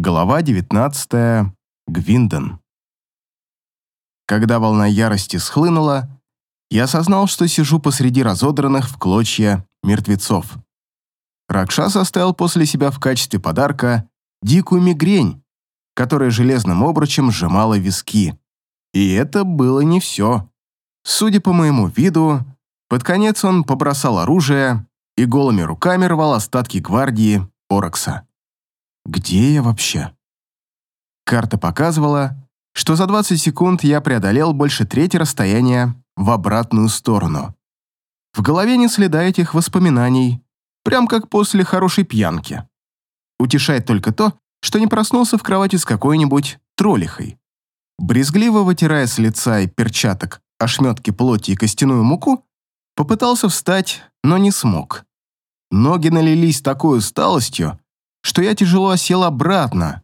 Глава 19. Гвинден. Когда волна ярости схлынула, я осознал, что сижу посреди разодранных в клочья мертвецов. Ракшас оставил после себя в качестве подарка дикую мигрень, которая железным обручем сжимала виски. И это было не все. Судя по моему виду, под конец он побросал оружие и голыми руками рвал остатки гвардии Оракса. Где я вообще? Карта показывала, что за 20 секунд я преодолел больше трети расстояния в обратную сторону. В голове не следа этих воспоминаний, прям как после хорошей пьянки. Утешает только то, что не проснулся в кровати с какой-нибудь троллихой. Брезгливо вытирая с лица и перчаток ошметки плоти и костяную муку, попытался встать, но не смог. Ноги налились такой усталостью, что я тяжело осел обратно.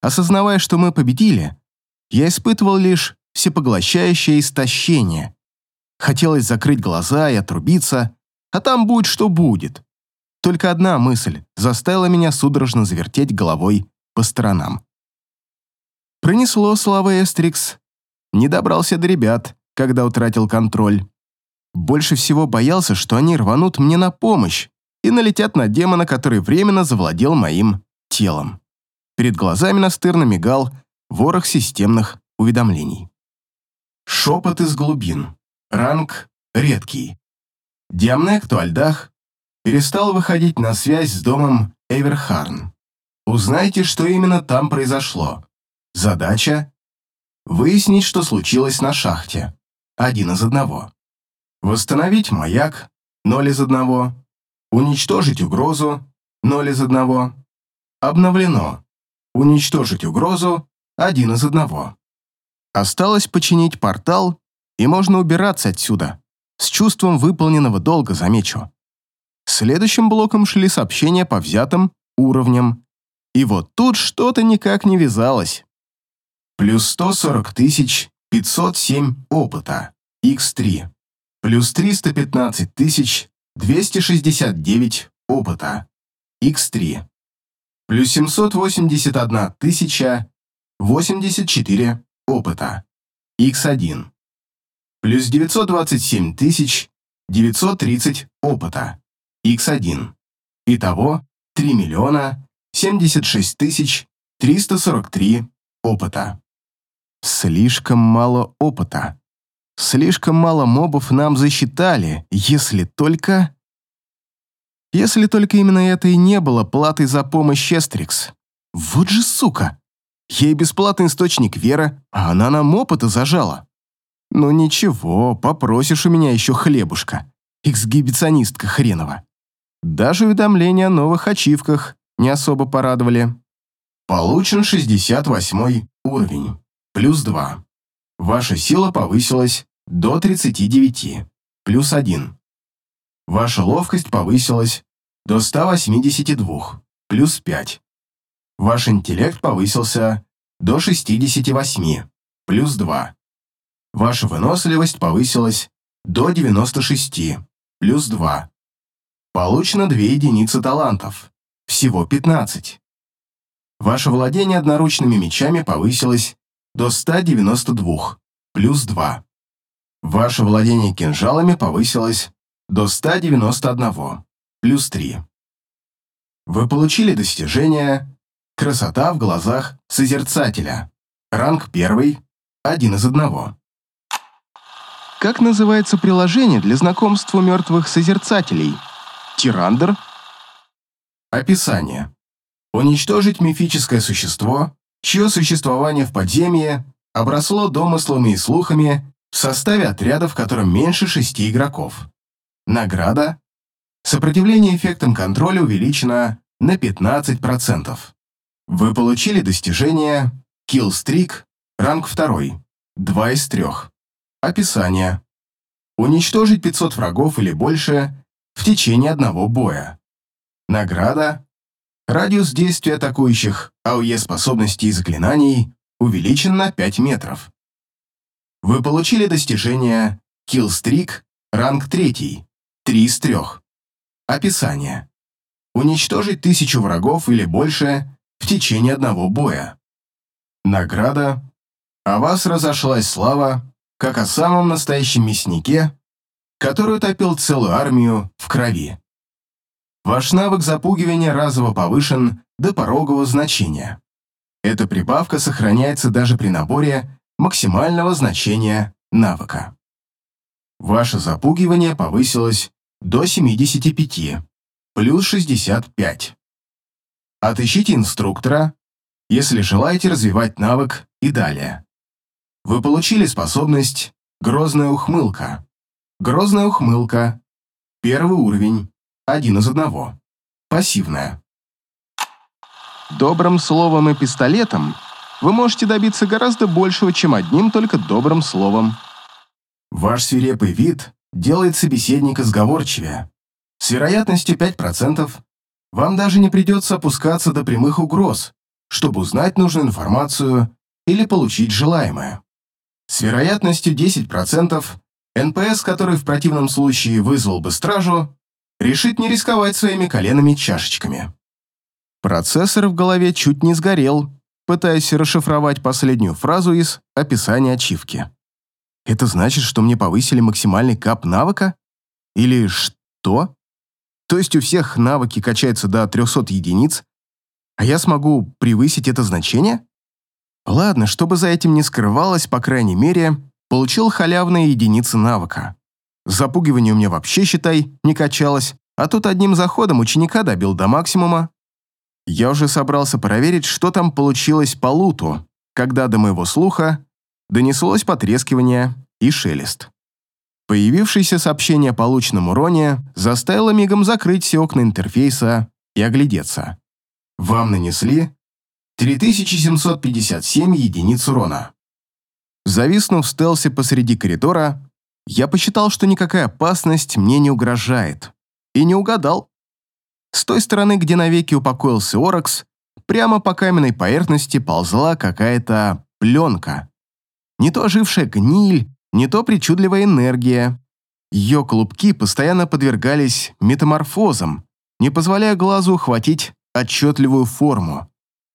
Осознавая, что мы победили, я испытывал лишь всепоглощающее истощение. Хотелось закрыть глаза и отрубиться, а там будет, что будет. Только одна мысль заставила меня судорожно завертеть головой по сторонам. Пронесло слава Эстрикс. Не добрался до ребят, когда утратил контроль. Больше всего боялся, что они рванут мне на помощь, и налетят на демона, который временно завладел моим телом. Перед глазами настырно мигал ворох системных уведомлений. Шепот из глубин. Ранг редкий. Диамнек Альдах перестал выходить на связь с домом Эверхарн. Узнайте, что именно там произошло. Задача – выяснить, что случилось на шахте. Один из одного. Восстановить маяк. Ноль из одного. Уничтожить угрозу. 0 из 1. Обновлено. Уничтожить угрозу. 1 из 1. Осталось починить портал, и можно убираться отсюда. С чувством выполненного долга, замечу. Следующим блоком шли сообщения по взятым уровням. И вот тут что-то никак не вязалось. Плюс 140 тысяч 507 опыта. X3. Плюс 315 тысяч 269 опыта. X3. Плюс 781 тысяча 84 опыта. X1. Плюс 927 тысяч 930 опыта. X1. Итого 3 миллиона 76 тысяч 343 опыта. Слишком мало опыта. Слишком мало мобов нам засчитали, если только... Если только именно это и не было платой за помощь Эстрикс. Вот же сука! Ей бесплатный источник веры, а она нам опыта зажала. Ну ничего, попросишь у меня еще хлебушка, эксгибиционистка хренова. Даже уведомления о новых ачивках не особо порадовали. Получен 68 уровень, плюс 2. Ваша сила повысилась до 39, плюс 1. Ваша ловкость повысилась до 182, плюс 5. Ваш интеллект повысился до 68, плюс 2. Ваша выносливость повысилась до 96, плюс 2. Получено 2 единицы талантов, всего 15. Ваше владение одноручными мечами повысилось до 192, плюс 2. Ваше владение кинжалами повысилось до 191, плюс 3. Вы получили достижение «Красота в глазах Созерцателя». Ранг 1, один из одного. Как называется приложение для знакомства мертвых Созерцателей? Тирандер? Описание. Уничтожить мифическое существо, чье существование в подземье обросло домыслами и слухами в составе отряда, в котором меньше шести игроков. Награда. Сопротивление эффектам контроля увеличено на 15%. Вы получили достижение Killstreak, ранг 2, 2 из 3. Описание. Уничтожить 500 врагов или больше в течение одного боя. Награда. Радиус действия атакующих АОЕ способностей и заклинаний увеличен на 5 метров. Вы получили достижение Killstreak, ранг 3, 3 из 3. Описание. Уничтожить тысячу врагов или больше в течение одного боя. Награда. О вас разошлась слава, как о самом настоящем мяснике, который утопил целую армию в крови. Ваш навык запугивания разово повышен до порогового значения. Эта прибавка сохраняется даже при наборе максимального значения навыка. Ваше запугивание повысилось до 75, плюс 65. Отыщите инструктора, если желаете развивать навык и далее. Вы получили способность «Грозная ухмылка». Грозная ухмылка. Первый уровень. Один из одного. Пассивная. Добрым словом и пистолетом вы можете добиться гораздо большего, чем одним только добрым словом. Ваш свирепый вид делает собеседника сговорчивее. С вероятностью 5% вам даже не придется опускаться до прямых угроз, чтобы узнать нужную информацию или получить желаемое. С вероятностью 10% НПС, который в противном случае вызвал бы стражу, решит не рисковать своими коленами-чашечками. Процессор в голове чуть не сгорел, пытаясь расшифровать последнюю фразу из описания ачивки. Это значит, что мне повысили максимальный кап навыка? Или что? То есть у всех навыки качаются до 300 единиц, а я смогу превысить это значение? Ладно, чтобы за этим не скрывалось, по крайней мере, получил халявные единицы навыка. Запугивание у меня вообще, считай, не качалось, а тут одним заходом ученика добил до максимума. Я уже собрался проверить, что там получилось по луту, когда до моего слуха донеслось потрескивание и шелест. Появившееся сообщение о полученном уроне заставило мигом закрыть все окна интерфейса и оглядеться. Вам нанесли 3757 единиц урона. Зависнув в стелсе посреди коридора, я посчитал, что никакая опасность мне не угрожает. И не угадал. С той стороны, где навеки упокоился Оракс, прямо по каменной поверхности ползла какая-то пленка. Не то ожившая гниль, не то причудливая энергия. Ее клубки постоянно подвергались метаморфозам, не позволяя глазу ухватить отчетливую форму.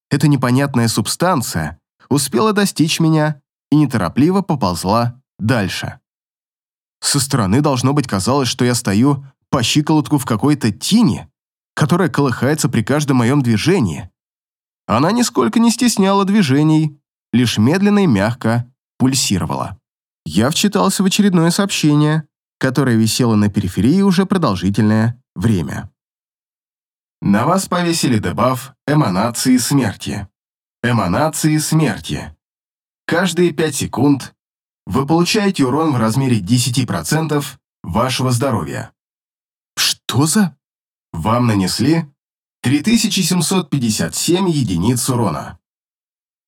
Эта непонятная субстанция успела достичь меня и неторопливо поползла дальше. Со стороны должно быть казалось, что я стою по щиколотку в какой-то тени, которая колыхается при каждом моем движении. Она нисколько не стесняла движений, лишь медленно и мягко пульсировала. Я вчитался в очередное сообщение, которое висело на периферии уже продолжительное время. На вас повесили дебаф эманации смерти. Эманации смерти. Каждые 5 секунд вы получаете урон в размере 10% вашего здоровья. Что за? Вам нанесли 3757 единиц урона.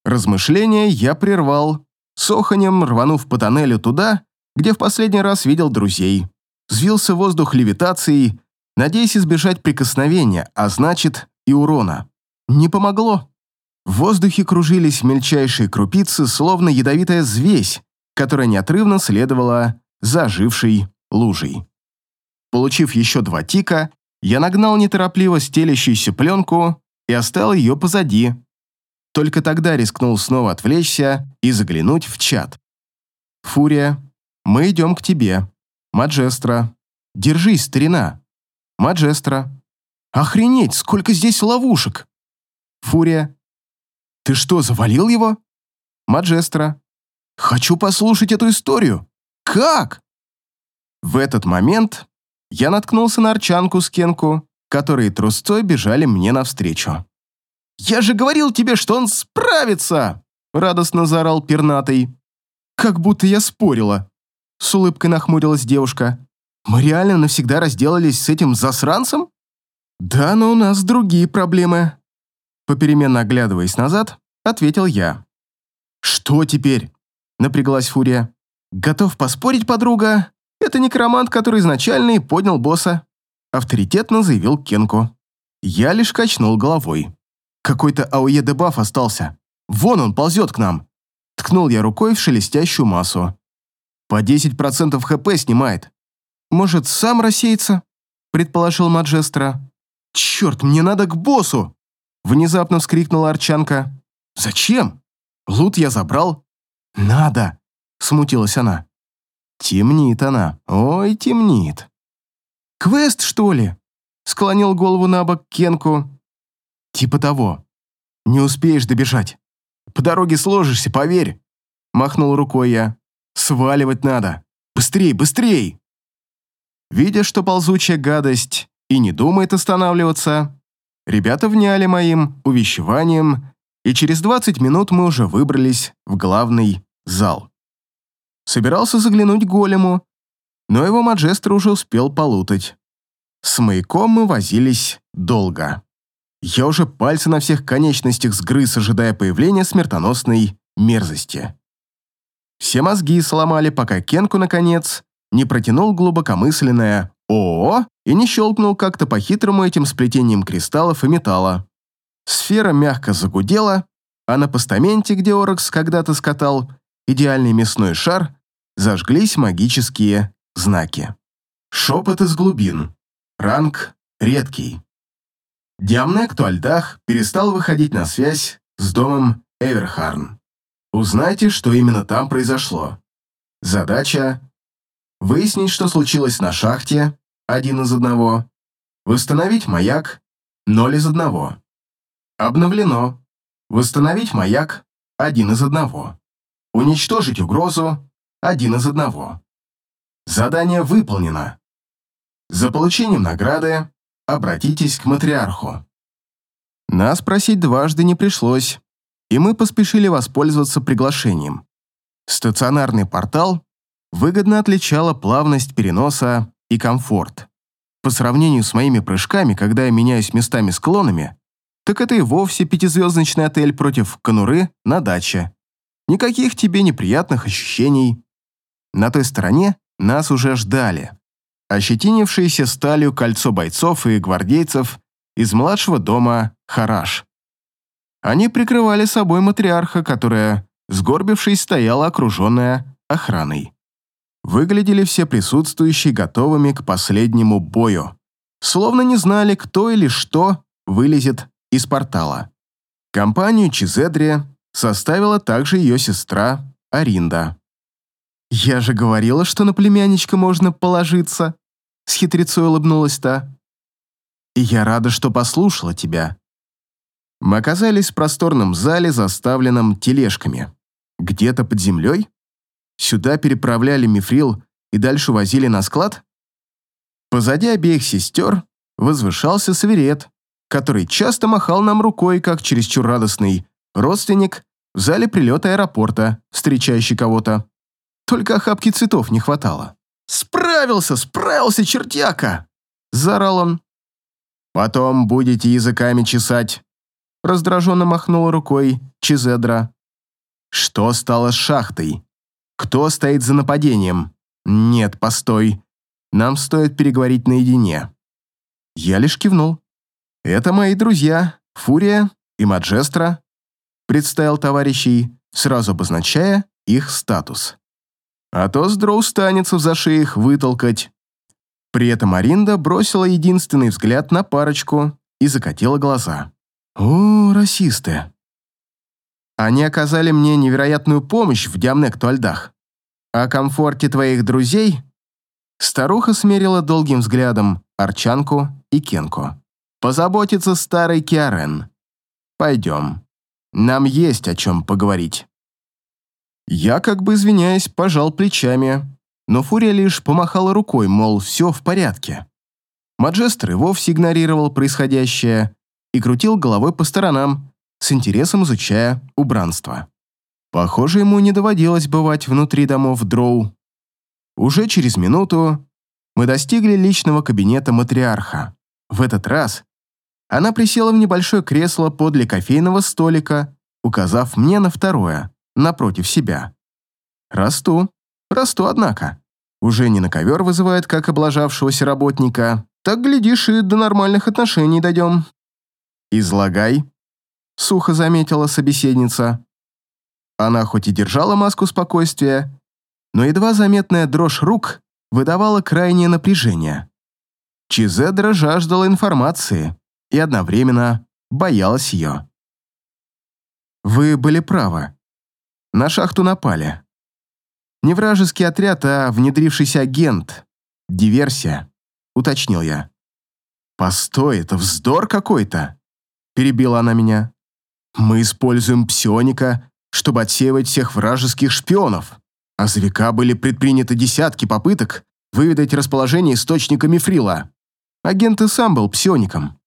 Размышления я прервал, соханем рванув по тоннелю туда, где в последний раз видел друзей. Взвился воздух левитацией, надеясь избежать прикосновения, а значит и урона. Не помогло. В воздухе кружились мельчайшие крупицы, словно ядовитая звесь, которая неотрывно следовала за ожившей лужей. Получив еще два тика, я нагнал неторопливо стелящуюся пленку и оставил ее позади. Только тогда рискнул снова отвлечься и заглянуть в чат. «Фурия, мы идем к тебе. Маджестра. Держись, старина. Маджестра. Охренеть, сколько здесь ловушек!» Фурия. «Ты что, завалил его?» Маджестра. «Хочу послушать эту историю. Как?» В этот момент я наткнулся на Арчанку с Кенку, которые трусцой бежали мне навстречу. «Я же говорил тебе, что он справится!» радостно заорал пернатый. «Как будто я спорила!» С улыбкой нахмурилась девушка. «Мы реально навсегда разделались с этим засранцем?» «Да, но у нас другие проблемы», Попеременно оглядываясь назад, ответил я. «Что теперь?» — напряглась Фурия. «Готов поспорить, подруга? Это некромант, который изначально и поднял босса», — авторитетно заявил Кенку. Я лишь качнул головой. «Какой-то АОЕ-дебаф остался. Вон он ползет к нам!» Ткнул я рукой в шелестящую массу. «По 10% ХП снимает. Может, сам рассеется?» — предположил Маджестра. «Черт, мне надо к боссу!» Внезапно вскрикнула Арчанка. «Зачем? Лут я забрал». «Надо!» — смутилась она. Темнит она. Ой, темнит. «Квест, что ли?» — склонил голову на бок Кенку. «Типа того. Не успеешь добежать. По дороге сложишься, поверь!» Махнул рукой я. «Сваливать надо. Быстрей, быстрей!» Видя, что ползучая гадость и не думает останавливаться, ребята вняли моим увещеванием, и через 20 минут мы уже выбрались в главный зал. Собирался заглянуть голему, но его маджестр уже успел полутать. С маяком мы возились долго. Я уже пальцы на всех конечностях сгрыз, ожидая появления смертоносной мерзости. Все мозги сломали, пока Кенку, наконец, не протянул глубокомысленное «ООО» и не щелкнул как-то по-хитрому этим сплетением кристаллов и металла. Сфера мягко загудела, а на постаменте, где Оракс когда-то скатал идеальный мясной шар, зажглись магические знаки. Шепот из глубин. Ранг редкий. Диамнек Туальдах перестал выходить на связь с домом Эверхарн. Узнайте, что именно там произошло. Задача – выяснить, что случилось на шахте, один из одного, восстановить маяк, ноль из одного. Обновлено. Восстановить маяк, один из одного. Уничтожить угрозу, один из одного. Задание выполнено. За получением награды обратитесь к матриарху. Нас просить дважды не пришлось и мы поспешили воспользоваться приглашением. Стационарный портал выгодно отличала плавность переноса и комфорт. По сравнению с моими прыжками, когда я меняюсь местами с клонами, так это и вовсе пятизвездочный отель против конуры на даче. Никаких тебе неприятных ощущений. На той стороне нас уже ждали. Ощетинившиеся сталью кольцо бойцов и гвардейцев из младшего дома Хараш. Они прикрывали собой матриарха, которая, сгорбившись, стояла окруженная охраной. Выглядели все присутствующие готовыми к последнему бою, словно не знали, кто или что вылезет из портала. Компанию Чизедри составила также ее сестра Аринда. «Я же говорила, что на племянничка можно положиться», — с хитрецой улыбнулась та. «И я рада, что послушала тебя. Мы оказались в просторном зале, заставленном тележками. Где-то под землей? Сюда переправляли мифрил и дальше возили на склад? Позади обеих сестер возвышался свирет, который часто махал нам рукой, как чересчур радостный родственник в зале прилета аэропорта, встречающий кого-то. Только охапки цветов не хватало. «Справился, справился, чертяка!» – заорал он. «Потом будете языками чесать», раздраженно махнула рукой Чизедра. Что стало с шахтой? Кто стоит за нападением? Нет, постой. Нам стоит переговорить наедине. Я лишь кивнул. Это мои друзья, Фурия и Маджестра, представил товарищей, сразу обозначая их статус. А то Сдроу станется за их вытолкать. При этом Аринда бросила единственный взгляд на парочку и закатила глаза. О, расисты. Они оказали мне невероятную помощь в Диамнек-Туальдах. О комфорте твоих друзей старуха смерила долгим взглядом Арчанку и Кенку. Позаботится старый Киарен. Пойдем. Нам есть о чем поговорить. Я, как бы извиняясь, пожал плечами, но Фурия лишь помахала рукой, мол, все в порядке. Маджестр и вовсе игнорировал происходящее, и крутил головой по сторонам, с интересом изучая убранство. Похоже, ему не доводилось бывать внутри домов Дроу. Уже через минуту мы достигли личного кабинета матриарха. В этот раз она присела в небольшое кресло подле кофейного столика, указав мне на второе, напротив себя. Расту, расту, однако. Уже не на ковер вызывает, как облажавшегося работника, так, глядишь, и до нормальных отношений дойдем. «Излагай», — сухо заметила собеседница. Она хоть и держала маску спокойствия, но едва заметная дрожь рук выдавала крайнее напряжение. Чизедра жаждала информации и одновременно боялась ее. Вы были правы. На шахту напали. Не вражеский отряд, а внедрившийся агент. Диверсия, уточнил я. Постой, это вздор какой-то, перебила она меня. Мы используем псионика, чтобы отсеивать всех вражеских шпионов. А за века были предприняты десятки попыток выведать расположение источника мифрила. Агент и сам был псиоником.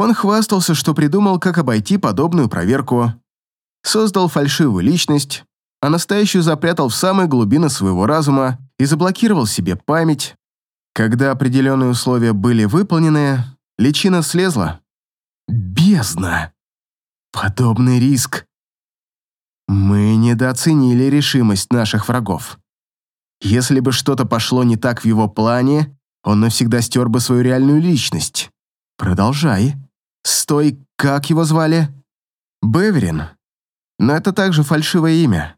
Он хвастался, что придумал, как обойти подобную проверку. Создал фальшивую личность, а настоящую запрятал в самые глубины своего разума и заблокировал себе память. Когда определенные условия были выполнены, личина слезла. Бездна! Подобный риск. Мы недооценили решимость наших врагов. Если бы что-то пошло не так в его плане, он навсегда стер бы свою реальную личность. Продолжай. Стой, как его звали? Беверин. Но это также фальшивое имя.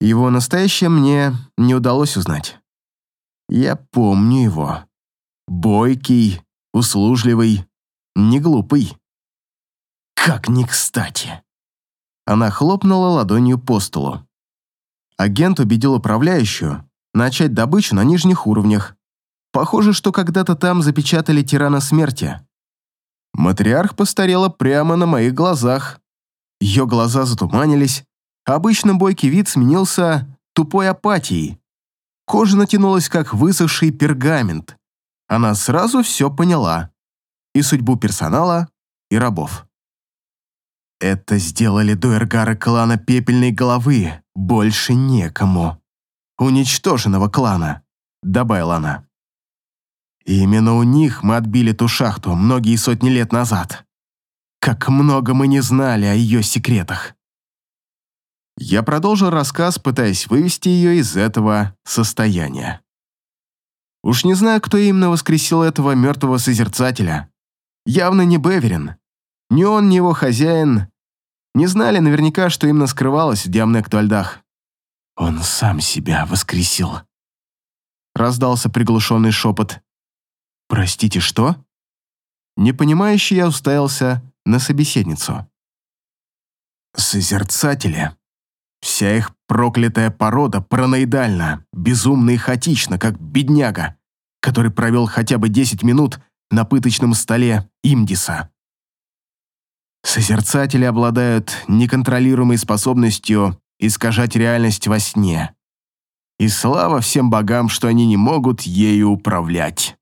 Его настоящее мне не удалось узнать. Я помню его. Бойкий, услужливый, неглупый. Как не кстати. Она хлопнула ладонью по столу. Агент убедил управляющую начать добычу на нижних уровнях. Похоже, что когда-то там запечатали тирана смерти. Матриарх постарела прямо на моих глазах. Ее глаза затуманились, Обычно бойкий вид сменился тупой апатией. Кожа натянулась, как высохший пергамент. Она сразу все поняла. И судьбу персонала, и рабов. Это сделали дуэргары клана Пепельной Головы. Больше некому. Уничтоженного клана, добавила она. И именно у них мы отбили ту шахту многие сотни лет назад. Как много мы не знали о ее секретах. Я продолжил рассказ, пытаясь вывести ее из этого состояния. Уж не знаю, кто именно воскресил этого мертвого созерцателя. Явно не Беверин. Ни он, ни его хозяин не знали наверняка, что именно скрывалось в Диамнектуальдах. «Он сам себя воскресил», — раздался приглушенный шепот. «Простите, что?» Непонимающе я уставился на собеседницу. «Созерцатели Вся их проклятая порода параноидальна, безумна и хаотична, как бедняга, который провел хотя бы 10 минут на пыточном столе Имдиса. Созерцатели обладают неконтролируемой способностью искажать реальность во сне. И слава всем богам, что они не могут ею управлять.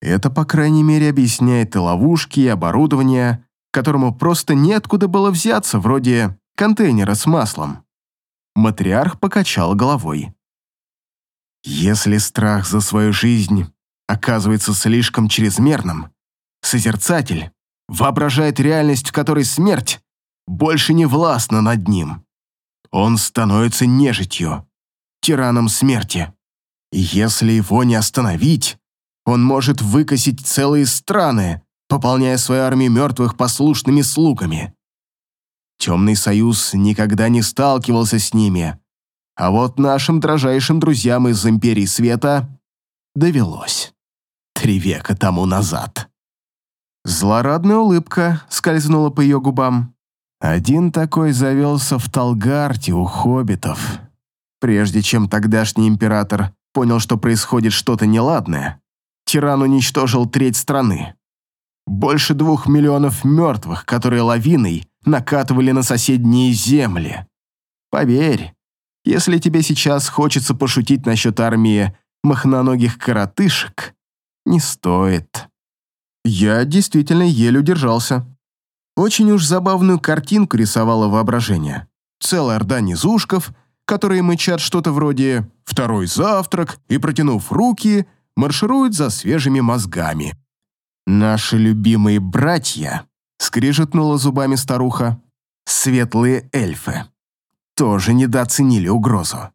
Это, по крайней мере, объясняет и ловушки, и оборудование, которому просто неоткуда было взяться, вроде контейнера с маслом. Матриарх покачал головой. Если страх за свою жизнь оказывается слишком чрезмерным, созерцатель воображает реальность, в которой смерть больше не властна над ним. Он становится нежитью, тираном смерти. И если его не остановить, он может выкосить целые страны, пополняя свою армию мертвых послушными слугами. Темный Союз никогда не сталкивался с ними, а вот нашим дрожайшим друзьям из Империи Света довелось. Три века тому назад. Злорадная улыбка скользнула по ее губам. Один такой завелся в Талгарте у хоббитов. Прежде чем тогдашний император понял, что происходит что-то неладное, тиран уничтожил треть страны. Больше двух миллионов мертвых, которые лавиной накатывали на соседние земли. Поверь, если тебе сейчас хочется пошутить насчет армии махноногих коротышек, не стоит. Я действительно еле удержался. Очень уж забавную картинку рисовало воображение. Целая орда низушков, которые мычат что-то вроде «второй завтрак» и, протянув руки, маршируют за свежими мозгами. Наши любимые братья скрижетнула зубами старуха. Светлые эльфы тоже недооценили угрозу.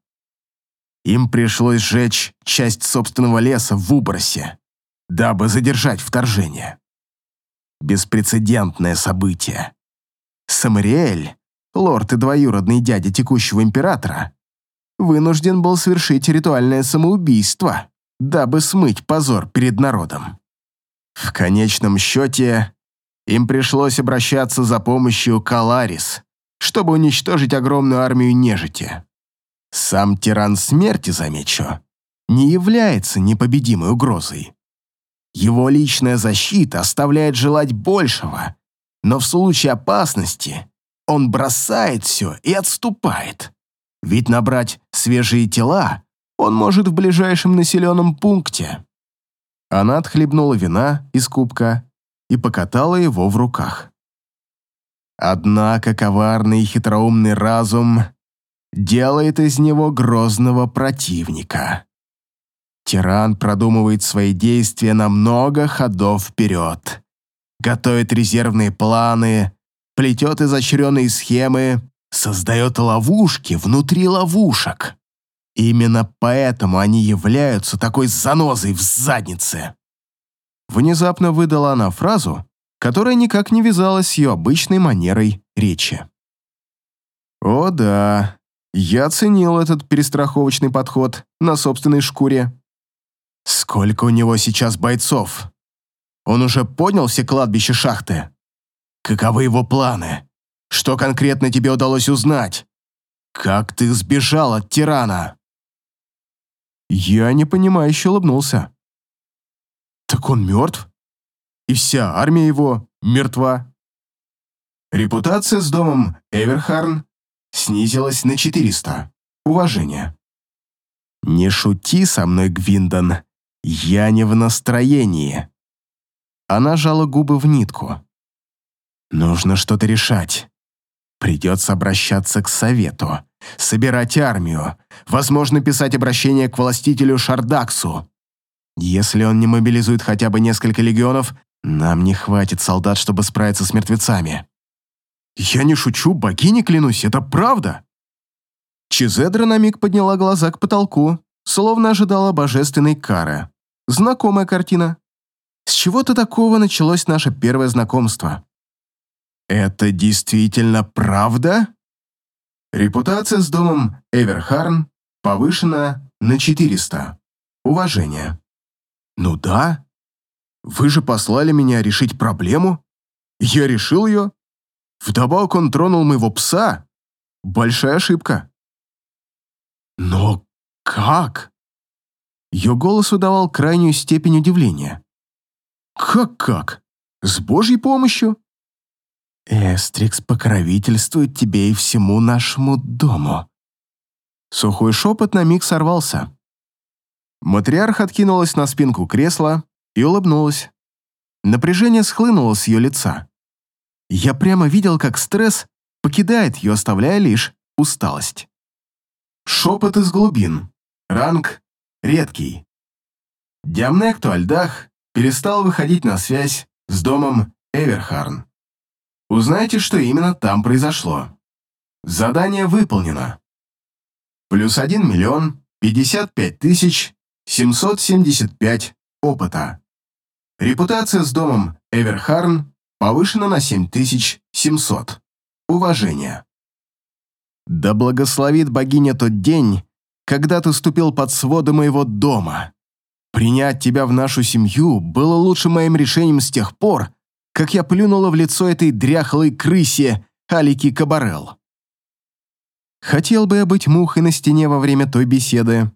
Им пришлось сжечь часть собственного леса в Убросе, дабы задержать вторжение. Беспрецедентное событие. Самариэль, лорд и двоюродный дядя текущего императора, вынужден был совершить ритуальное самоубийство, дабы смыть позор перед народом. В конечном счете, им пришлось обращаться за помощью к Аларис, чтобы уничтожить огромную армию нежити. Сам тиран смерти, замечу, не является непобедимой угрозой. Его личная защита оставляет желать большего, но в случае опасности он бросает все и отступает. Ведь набрать свежие тела он может в ближайшем населенном пункте. Она отхлебнула вина из кубка и покатала его в руках. Однако коварный и хитроумный разум делает из него грозного противника. Тиран продумывает свои действия на много ходов вперед, готовит резервные планы, плетет изощренные схемы, создает ловушки внутри ловушек. Именно поэтому они являются такой занозой в заднице. Внезапно выдала она фразу, которая никак не вязалась с ее обычной манерой речи. О да, я ценил этот перестраховочный подход на собственной шкуре. Сколько у него сейчас бойцов? Он уже понял все кладбища шахты? Каковы его планы? Что конкретно тебе удалось узнать? Как ты сбежал от тирана? Я непонимающе улыбнулся. Так он мертв? И вся армия его мертва? Репутация с домом Эверхарн снизилась на 400. Уважение. Не шути со мной, Гвиндон. Я не в настроении. Она жала губы в нитку. Нужно что-то решать. Придется обращаться к совету, собирать армию, возможно, писать обращение к властителю Шардаксу. Если он не мобилизует хотя бы несколько легионов, нам не хватит солдат, чтобы справиться с мертвецами. Я не шучу, богини клянусь, это правда. Чизедра на миг подняла глаза к потолку, словно ожидала божественной кары. Знакомая картина. С чего-то такого началось наше первое знакомство. Это действительно правда? Репутация с домом Эверхарн повышена на 400. Уважение. Ну да. Вы же послали меня решить проблему. Я решил ее. Вдобавок он тронул моего пса. Большая ошибка. Но как? Ее голос выдавал крайнюю степень удивления. Как-как? С Божьей помощью? Эстрикс покровительствует тебе и всему нашему дому. Сухой шепот на миг сорвался. Матриарх откинулась на спинку кресла и улыбнулась. Напряжение схлынуло с ее лица. Я прямо видел, как стресс покидает ее, оставляя лишь усталость. Шепот из глубин. Ранг редкий. Диамнекту Альдах перестал выходить на связь с домом Эверхарн. Узнайте, что именно там произошло. Задание выполнено. Плюс 1 миллион 55 тысяч 775 опыта. Репутация с домом Эверхарн повышена на 7700. Уважение. Да благословит богиня тот день, когда ты ступил под своды моего дома. Принять тебя в нашу семью было лучшим моим решением с тех пор, как я плюнула в лицо этой дряхлой крысе Алики Кабарел. Хотел бы я быть мухой на стене во время той беседы.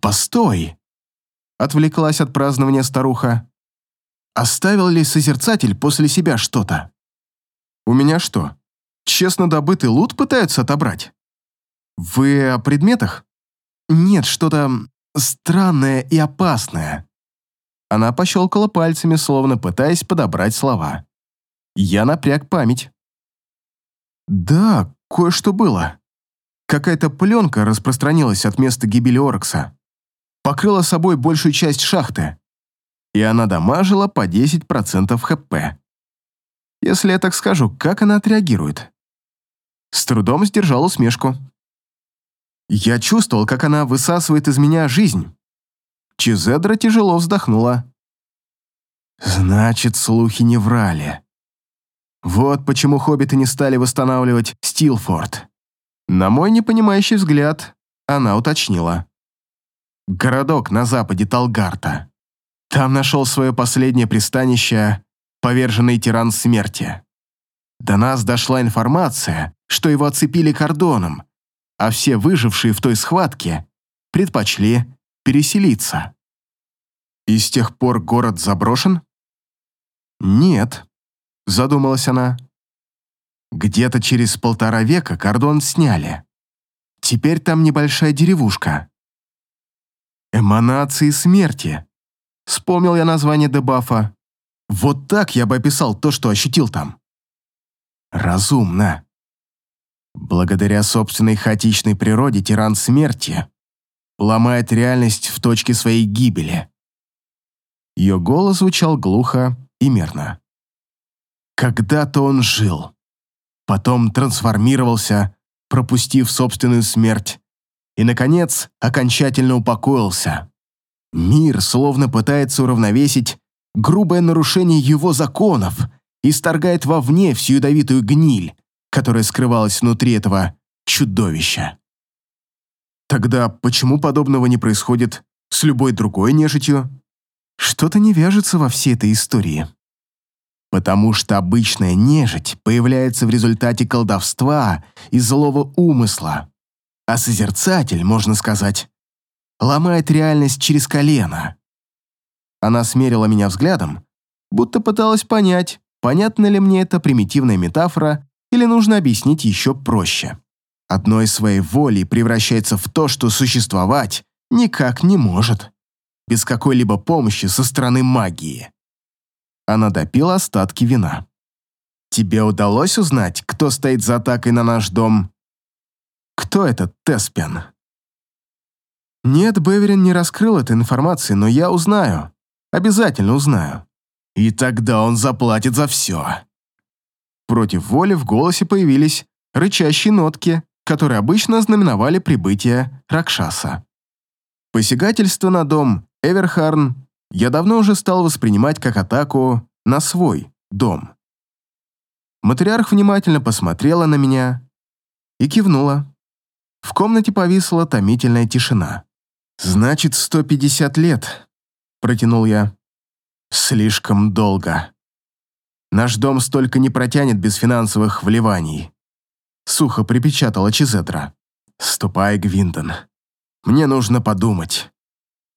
«Постой!» — отвлеклась от празднования старуха. «Оставил ли созерцатель после себя что-то?» «У меня что, честно добытый лут пытаются отобрать?» «Вы о предметах?» «Нет, что-то странное и опасное. Она пощелкала пальцами, словно пытаясь подобрать слова. Я напряг память. Да, кое-что было. Какая-то пленка распространилась от места гибели Оркса. Покрыла собой большую часть шахты. И она дамажила по 10% ХП. Если я так скажу, как она отреагирует? С трудом сдержал усмешку. Я чувствовал, как она высасывает из меня жизнь. Чизедра тяжело вздохнула. «Значит, слухи не врали. Вот почему хоббиты не стали восстанавливать Стилфорд». На мой непонимающий взгляд она уточнила. «Городок на западе Талгарта. Там нашел свое последнее пристанище поверженный тиран смерти. До нас дошла информация, что его оцепили кордоном, а все выжившие в той схватке предпочли переселиться. И с тех пор город заброшен? Нет, задумалась она. Где-то через полтора века кордон сняли. Теперь там небольшая деревушка. Эманации смерти. Вспомнил я название дебафа. Вот так я бы описал то, что ощутил там. Разумно. Благодаря собственной хаотичной природе тиран смерти ломает реальность в точке своей гибели. Ее голос звучал глухо и мерно. Когда-то он жил, потом трансформировался, пропустив собственную смерть, и, наконец, окончательно упокоился. Мир словно пытается уравновесить грубое нарушение его законов и сторгает вовне всю ядовитую гниль, которая скрывалась внутри этого чудовища. Тогда почему подобного не происходит с любой другой нежитью? Что-то не вяжется во всей этой истории. Потому что обычная нежить появляется в результате колдовства и злого умысла, а созерцатель, можно сказать, ломает реальность через колено. Она смерила меня взглядом, будто пыталась понять, понятна ли мне эта примитивная метафора или нужно объяснить еще проще. Одной своей волей превращается в то, что существовать никак не может, без какой-либо помощи со стороны магии. Она допила остатки вина. «Тебе удалось узнать, кто стоит за атакой на наш дом?» «Кто этот Теспен?» «Нет, Беверин не раскрыл этой информации, но я узнаю. Обязательно узнаю. И тогда он заплатит за все». Против воли в голосе появились рычащие нотки, которые обычно знаменовали прибытие Ракшаса. Посягательство на дом Эверхарн я давно уже стал воспринимать как атаку на свой дом. Матриарх внимательно посмотрела на меня и кивнула. В комнате повисла томительная тишина. «Значит, 150 лет», — протянул я. «Слишком долго. Наш дом столько не протянет без финансовых вливаний», — сухо припечатала Чизедра. «Ступай, Гвиндон. Мне нужно подумать.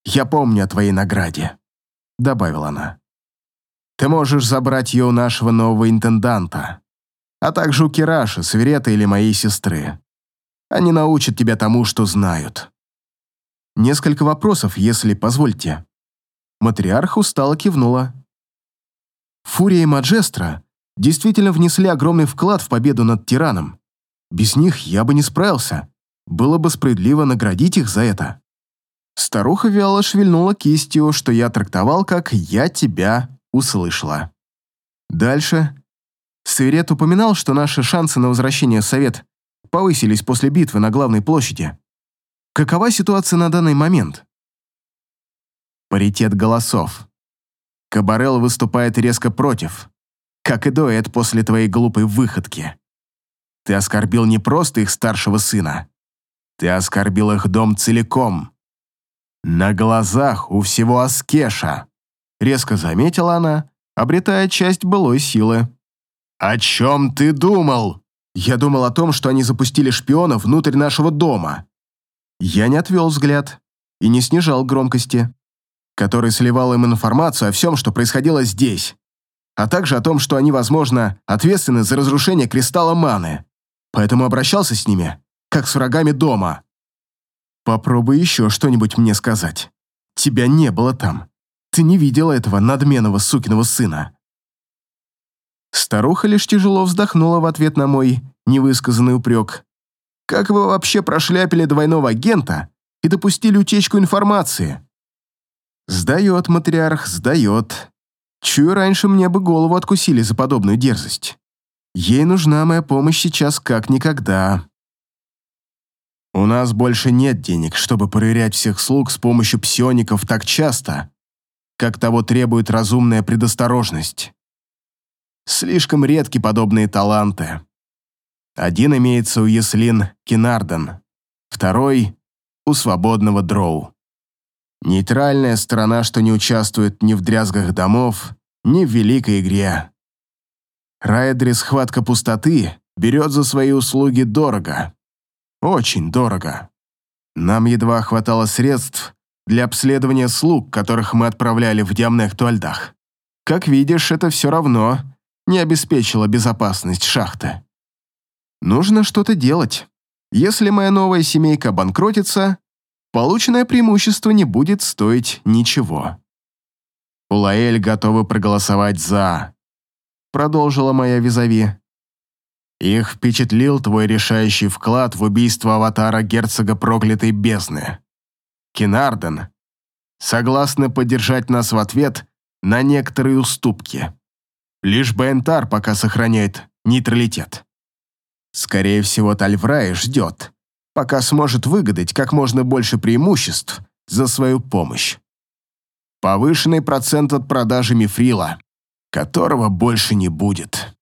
Я помню о твоей награде», — добавила она. «Ты можешь забрать ее у нашего нового интенданта, а также у Кираши, Сверета или моей сестры. Они научат тебя тому, что знают». Несколько вопросов, если позвольте. Матриарх устало кивнула. Фурия и Маджестра действительно внесли огромный вклад в победу над тираном. Без них я бы не справился. Было бы справедливо наградить их за это. Старуха вяло шевельнула кистью, что я трактовал как «я тебя услышала». Дальше. Сверет упоминал, что наши шансы на возвращение в Совет повысились после битвы на главной площади. Какова ситуация на данный момент? Паритет голосов. Кабарел выступает резко против, как и Дуэт после твоей глупой выходки. Ты оскорбил не просто их старшего сына, ты оскорбил их дом целиком. На глазах у всего Аскеша, резко заметила она, обретая часть былой силы. «О чем ты думал?» «Я думал о том, что они запустили шпионов внутрь нашего дома», я не отвел взгляд и не снижал громкости, который сливал им информацию о всем, что происходило здесь, а также о том, что они, возможно, ответственны за разрушение кристалла маны, поэтому обращался с ними, как с врагами дома. Попробуй еще что-нибудь мне сказать. Тебя не было там. Ты не видела этого надменного сукиного сына. Старуха лишь тяжело вздохнула в ответ на мой невысказанный упрек как вы вообще прошляпили двойного агента и допустили утечку информации? Сдает, матриарх, сдает. Чую, раньше мне бы голову откусили за подобную дерзость. Ей нужна моя помощь сейчас как никогда. У нас больше нет денег, чтобы проверять всех слуг с помощью псиоников так часто, как того требует разумная предосторожность. Слишком редки подобные таланты. Один имеется у Еслин Кинарден, второй — у свободного Дроу. Нейтральная сторона, что не участвует ни в дрязгах домов, не в великой игре. Райдри схватка пустоты берет за свои услуги дорого. Очень дорого. Нам едва хватало средств для обследования слуг, которых мы отправляли в Диамнехтуальдах. Как видишь, это все равно не обеспечило безопасность шахты. Нужно что-то делать. Если моя новая семейка банкротится, полученное преимущество не будет стоить ничего. Улаэль готовы проголосовать «за», продолжила моя визави. Их впечатлил твой решающий вклад в убийство аватара герцога проклятой бездны. Кинарден согласны поддержать нас в ответ на некоторые уступки. Лишь Бентар пока сохраняет нейтралитет. Скорее всего, Тальврай ждет, пока сможет выгадать как можно больше преимуществ за свою помощь. Повышенный процент от продажи мифрила, которого больше не будет.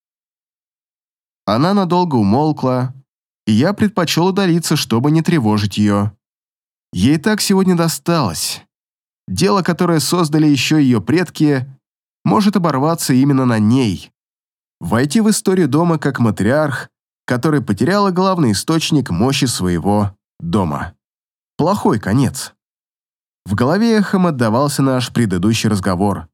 Она надолго умолкла, и я предпочел удалиться, чтобы не тревожить ее. Ей так сегодня досталось. Дело, которое создали еще ее предки, может оборваться именно на ней. Войти в историю дома как матриарх, который потеряла главный источник мощи своего дома. Плохой конец. В голове эхом отдавался наш предыдущий разговор.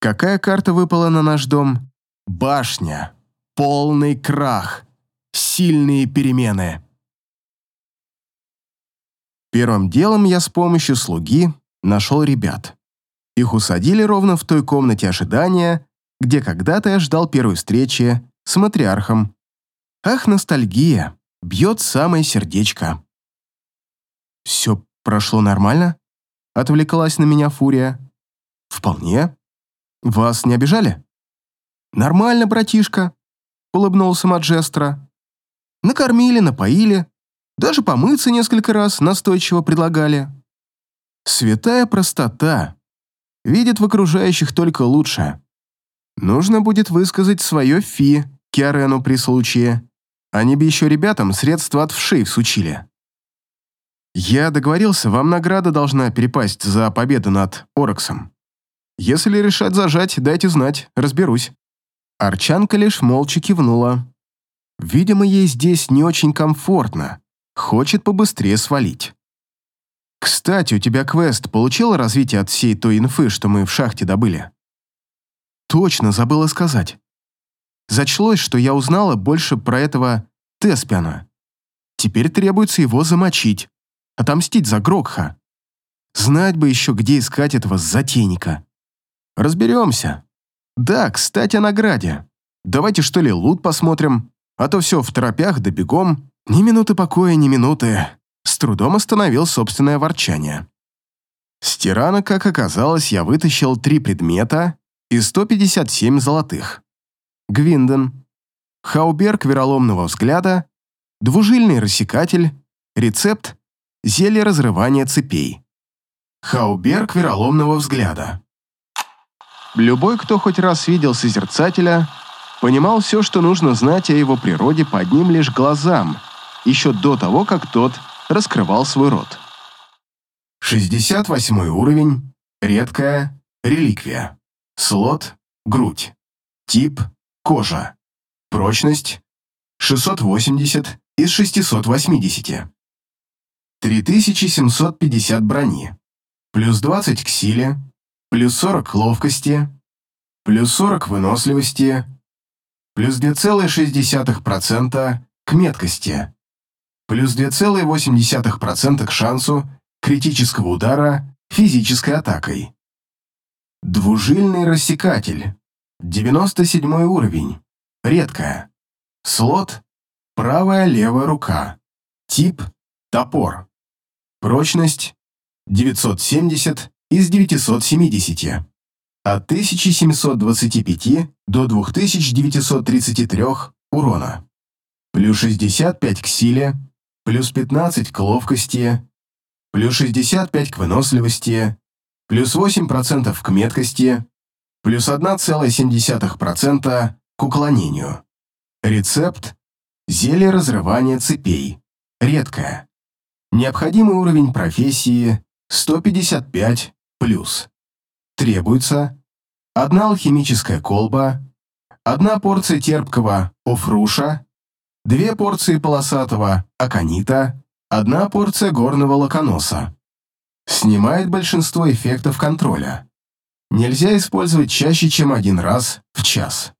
Какая карта выпала на наш дом? Башня. Полный крах. Сильные перемены. Первым делом я с помощью слуги нашел ребят. Их усадили ровно в той комнате ожидания, где когда-то я ждал первой встречи с матриархом. Ах, ностальгия, бьет самое сердечко. «Все прошло нормально?» — отвлеклась на меня Фурия. «Вполне. Вас не обижали?» «Нормально, братишка», — улыбнулся Маджестро. «Накормили, напоили, даже помыться несколько раз настойчиво предлагали. Святая простота. Видит в окружающих только лучшее. Нужно будет высказать свое фи Киарену при случае. Они бы еще ребятам средства от вшей всучили. Я договорился, вам награда должна перепасть за победу над Ороксом. Если решать зажать, дайте знать, разберусь. Арчанка лишь молча кивнула. Видимо, ей здесь не очень комфортно. Хочет побыстрее свалить. Кстати, у тебя квест получил развитие от всей той инфы, что мы в шахте добыли? Точно, забыла сказать. Зачлось, что я узнала больше про этого Теспиана. Теперь требуется его замочить, отомстить за Грокха. Знать бы еще, где искать этого затейника. Разберемся. Да, кстати, о награде. Давайте что ли лут посмотрим, а то все в торопях да бегом. Ни минуты покоя, ни минуты с трудом остановил собственное ворчание. С тирана, как оказалось, я вытащил три предмета и 157 золотых. Гвинден, хауберг вероломного взгляда, двужильный рассекатель, рецепт, зелье разрывания цепей. Хауберг вероломного взгляда. Любой, кто хоть раз видел Созерцателя, понимал все, что нужно знать о его природе по одним лишь глазам, еще до того, как тот раскрывал свой рот. 68 уровень. Редкая реликвия. Слот – грудь. Тип – кожа. Прочность – 680 из 680. 3750 брони. Плюс 20 к силе. Плюс 40 к ловкости. Плюс 40 выносливости. Плюс 2,6% к меткости плюс 2,8% к шансу критического удара физической атакой. Двужильный рассекатель. 97 уровень. Редкая. Слот. Правая левая рука. Тип. Топор. Прочность. 970 из 970. От 1725 до 2933 урона. Плюс 65 к силе, плюс 15 к ловкости, плюс 65 к выносливости, плюс 8% к меткости, плюс 1,7% к уклонению. Рецепт – зелье разрывания цепей. Редкое. Необходимый уровень профессии – 155+. Требуется одна алхимическая колба, одна порция терпкого офруша, две порции полосатого аконита, одна порция горного лаконоса. Снимает большинство эффектов контроля. Нельзя использовать чаще, чем один раз в час.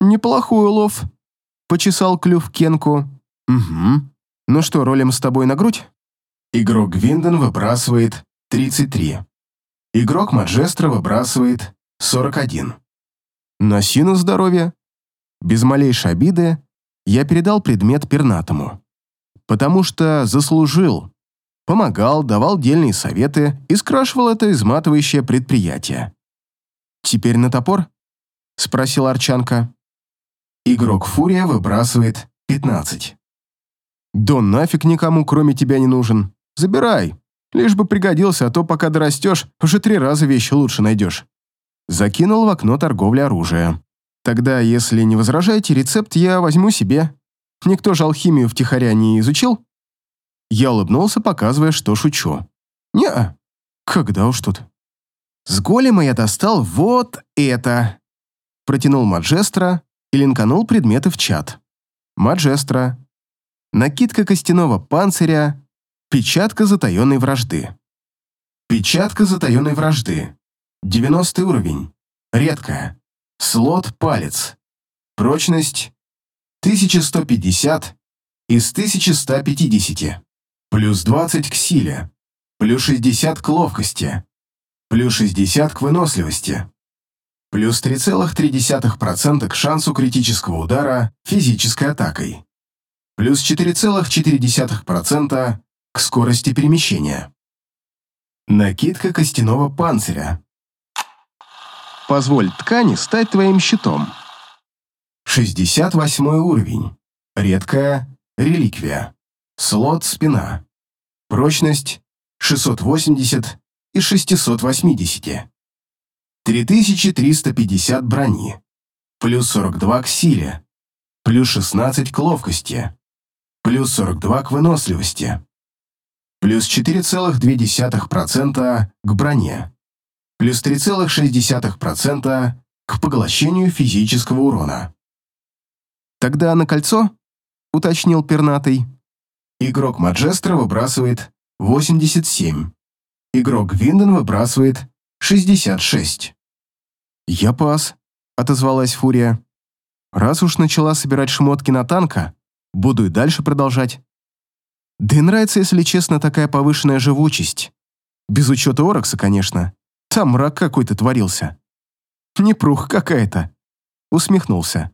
«Неплохой улов», — почесал клюв Кенку. «Угу. Ну что, ролим с тобой на грудь?» Игрок Гвинден выбрасывает 33. Игрок Маджестро выбрасывает 41. «Носи на здоровье». Без малейшей обиды я передал предмет пернатому. Потому что заслужил. Помогал, давал дельные советы и скрашивал это изматывающее предприятие. «Теперь на топор?» — спросил Арчанка. Игрок Фурия выбрасывает 15. «Да нафиг никому, кроме тебя, не нужен. Забирай. Лишь бы пригодился, а то пока дорастешь, уже три раза вещи лучше найдешь». Закинул в окно торговли оружия. «Тогда, если не возражаете, рецепт я возьму себе. Никто же алхимию втихаря не изучил?» Я улыбнулся, показывая, что шучу. «Не-а. Когда уж тут?» «С голема я достал вот это!» Протянул Маджестро, и линканул предметы в чат. Маджестра. Накидка костяного панциря. Печатка затаенной вражды. Печатка затаенной вражды. 90 уровень. Редкая. Слот палец. Прочность 1150 из 1150. Плюс 20 к силе. Плюс 60 к ловкости. Плюс 60 к выносливости плюс 3,3% к шансу критического удара физической атакой, плюс 4,4% к скорости перемещения. Накидка костяного панциря. Позволь ткани стать твоим щитом. 68 уровень. Редкая реликвия. Слот спина. Прочность 680 из 680. 3350 брони, плюс 42 к силе, плюс 16 к ловкости, плюс 42 к выносливости, плюс 4,2% к броне, плюс 3,6% к поглощению физического урона. «Тогда на кольцо?» — уточнил пернатый. Игрок Маджестро выбрасывает 87. Игрок Винден выбрасывает 66. «Я пас», — отозвалась Фурия. «Раз уж начала собирать шмотки на танка, буду и дальше продолжать. Да и нравится, если честно, такая повышенная живучесть. Без учета Оракса, конечно. Там мрак какой-то творился. Непрух какая-то», — усмехнулся.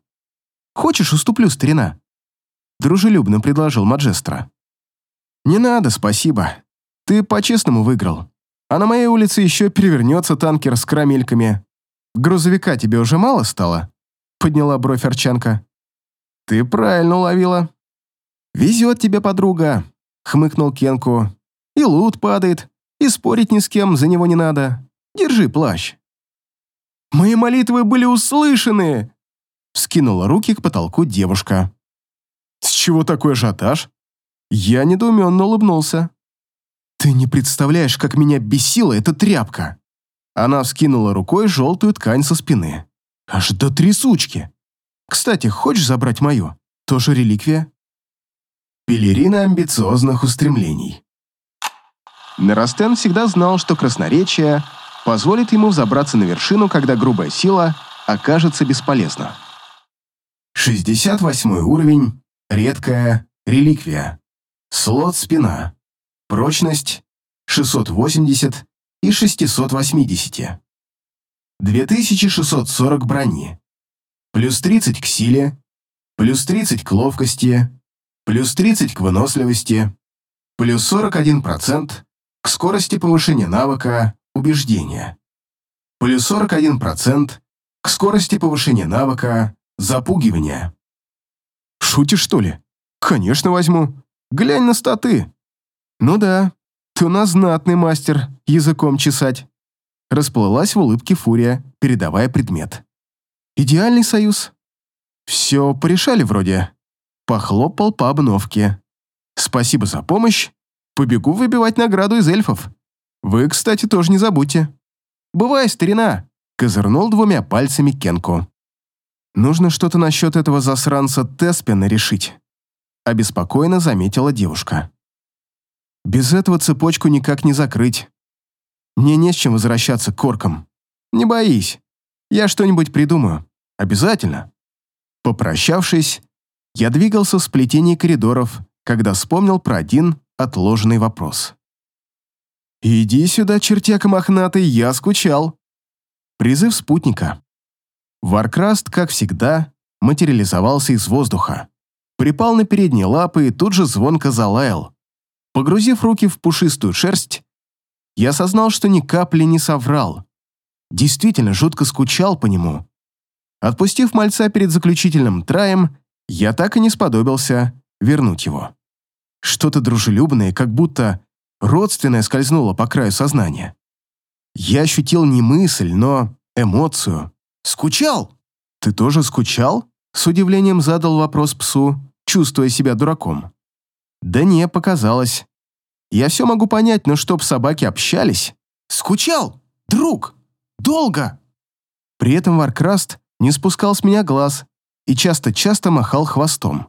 «Хочешь, уступлю, старина?» Дружелюбно предложил Маджестро. «Не надо, спасибо. Ты по-честному выиграл. А на моей улице еще перевернется танкер с карамельками. Грузовика тебе уже мало стало?» Подняла бровь Арчанка. «Ты правильно уловила». «Везет тебе, подруга», — хмыкнул Кенку. «И лут падает, и спорить ни с кем за него не надо. Держи плащ». «Мои молитвы были услышаны!» Скинула руки к потолку девушка. «С чего такой ажиотаж?» Я недоуменно улыбнулся. «Ты не представляешь, как меня бесила эта тряпка!» Она вскинула рукой желтую ткань со спины. Аж до трясучки. Кстати, хочешь забрать мою? Тоже реликвия? Пелерина амбициозных устремлений. Нерастен всегда знал, что красноречие позволит ему взобраться на вершину, когда грубая сила окажется бесполезна. 68 уровень. Редкая реликвия. Слот спина. Прочность 680 из 680. 2640 брони. Плюс 30 к силе, плюс 30 к ловкости, плюс 30 к выносливости, плюс 41% к скорости повышения навыка убеждения, плюс 41% к скорости повышения навыка запугивания. Шутишь, что ли? Конечно, возьму. Глянь на статы. Ну да, ты у нас знатный мастер языком чесать. Расплылась в улыбке Фурия, передавая предмет. Идеальный союз. Все порешали вроде. Похлопал по обновке. Спасибо за помощь. Побегу выбивать награду из эльфов. Вы, кстати, тоже не забудьте. Бывай, старина. козырнул двумя пальцами Кенку. «Нужно что-то насчет этого засранца Теспина решить», обеспокоенно заметила девушка. «Без этого цепочку никак не закрыть. Мне не с чем возвращаться к оркам. Не боись, я что-нибудь придумаю. Обязательно». Попрощавшись, я двигался в сплетении коридоров, когда вспомнил про один отложенный вопрос. «Иди сюда, чертяка мохнатый, я скучал». Призыв спутника. Варкраст, как всегда, материализовался из воздуха. Припал на передние лапы и тут же звонко залаял. Погрузив руки в пушистую шерсть, я осознал, что ни капли не соврал. Действительно жутко скучал по нему. Отпустив мальца перед заключительным траем, я так и не сподобился вернуть его. Что-то дружелюбное, как будто родственное скользнуло по краю сознания. Я ощутил не мысль, но эмоцию. «Скучал?» «Ты тоже скучал?» С удивлением задал вопрос псу, чувствуя себя дураком. «Да не, показалось. Я все могу понять, но чтоб собаки общались...» «Скучал? Друг? Долго?» При этом Варкраст не спускал с меня глаз и часто-часто махал хвостом.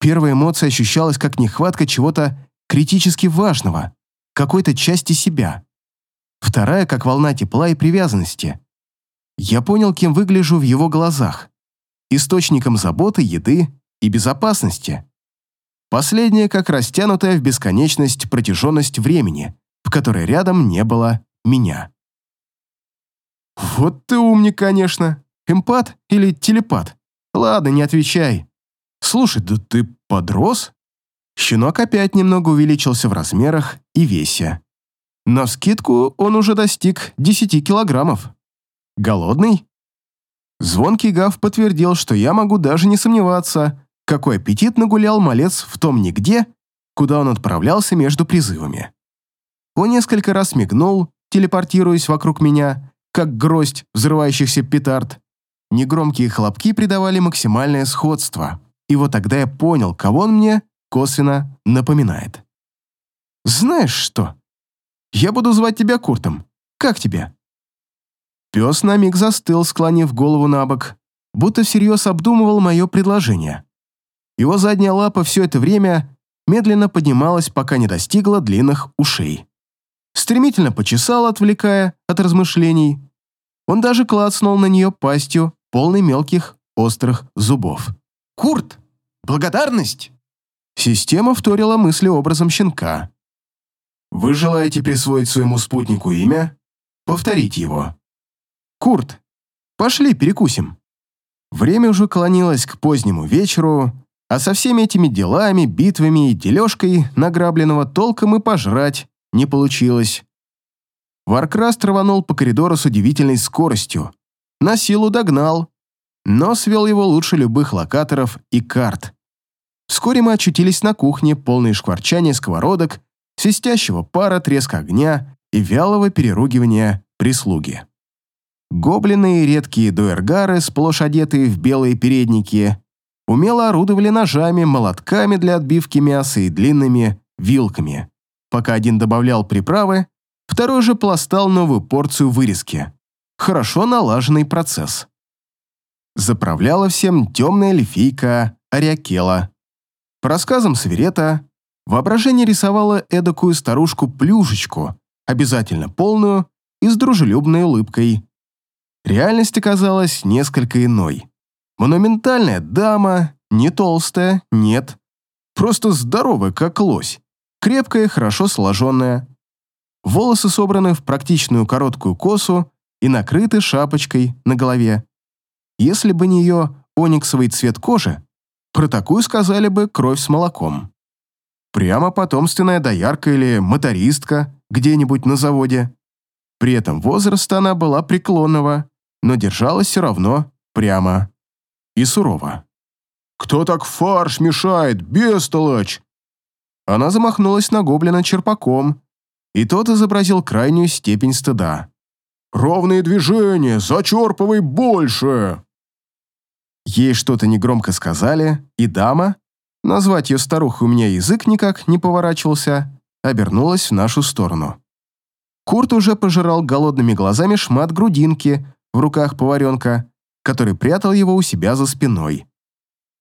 Первая эмоция ощущалась как нехватка чего-то критически важного, какой-то части себя. Вторая как волна тепла и привязанности. Я понял, кем выгляжу в его глазах. Источником заботы, еды и безопасности. Последняя как растянутая в бесконечность протяженность времени, в которой рядом не было меня. «Вот ты умник, конечно. Эмпат или телепат? Ладно, не отвечай. Слушай, да ты подрос?» Щенок опять немного увеличился в размерах и весе. На скидку он уже достиг 10 килограммов. Голодный? Звонкий гав подтвердил, что я могу даже не сомневаться, какой аппетит нагулял малец в том нигде, куда он отправлялся между призывами. Он несколько раз мигнул, телепортируясь вокруг меня, как гроздь взрывающихся петард. Негромкие хлопки придавали максимальное сходство, и вот тогда я понял, кого он мне косвенно напоминает. «Знаешь что? Я буду звать тебя Куртом. Как тебе?» Пес на миг застыл, склонив голову на бок, будто всерьез обдумывал мое предложение. Его задняя лапа все это время медленно поднималась, пока не достигла длинных ушей. Стремительно почесал, отвлекая от размышлений. Он даже клацнул на нее пастью, полной мелких острых зубов. «Курт, благодарность!» Система вторила мысли образом щенка. «Вы желаете присвоить своему спутнику имя? Повторите его». «Курт, пошли перекусим». Время уже клонилось к позднему вечеру, а со всеми этими делами, битвами и дележкой награбленного толком и пожрать не получилось. Варкраст рванул по коридору с удивительной скоростью. На силу догнал, но свел его лучше любых локаторов и карт. Вскоре мы очутились на кухне, полной шкварчания сковородок, свистящего пара, треска огня и вялого переругивания прислуги. Гоблины и редкие дуэргары, сплошь одетые в белые передники, умело орудовали ножами, молотками для отбивки мяса и длинными вилками. Пока один добавлял приправы, второй же пластал новую порцию вырезки. Хорошо налаженный процесс. Заправляла всем темная эльфийка Ариакела, по рассказам Сверета, воображение рисовало эдакую старушку-плюшечку, обязательно полную и с дружелюбной улыбкой. Реальность оказалась несколько иной. Монументальная дама, не толстая, нет. Просто здоровая, как лось. Крепкая, хорошо сложенная. Волосы собраны в практичную короткую косу и накрыты шапочкой на голове. Если бы не ее ониксовый цвет кожи, про такую сказали бы кровь с молоком. Прямо потомственная доярка или мотористка где-нибудь на заводе. При этом возраста она была преклонного, но держалась все равно прямо и сурово. «Кто так фарш мешает, бестолочь?» Она замахнулась на гоблина черпаком, и тот изобразил крайнюю степень стыда. «Ровные движения, зачерпывай больше!» Ей что-то негромко сказали, и дама, назвать ее старухой у меня язык никак не поворачивался, обернулась в нашу сторону. Курт уже пожирал голодными глазами шмат грудинки в руках поваренка, который прятал его у себя за спиной.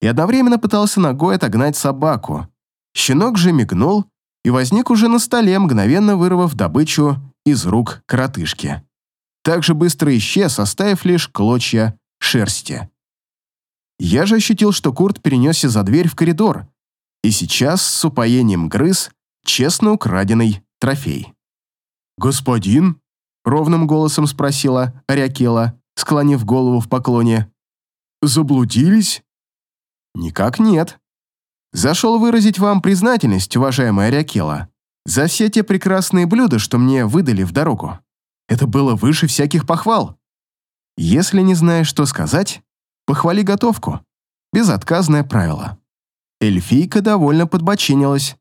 И одновременно пытался ногой отогнать собаку. Щенок же мигнул и возник уже на столе, мгновенно вырвав добычу из рук коротышки. Так же быстро исчез, оставив лишь клочья шерсти. Я же ощутил, что Курт перенесся за дверь в коридор, и сейчас с упоением грыз честно украденный трофей. «Господин?» — ровным голосом спросила Арякела, склонив голову в поклоне. «Заблудились?» «Никак нет. Зашел выразить вам признательность, уважаемая Арякела, за все те прекрасные блюда, что мне выдали в дорогу. Это было выше всяких похвал. Если не знаешь, что сказать, похвали готовку. Безотказное правило». Эльфийка довольно подбочинилась.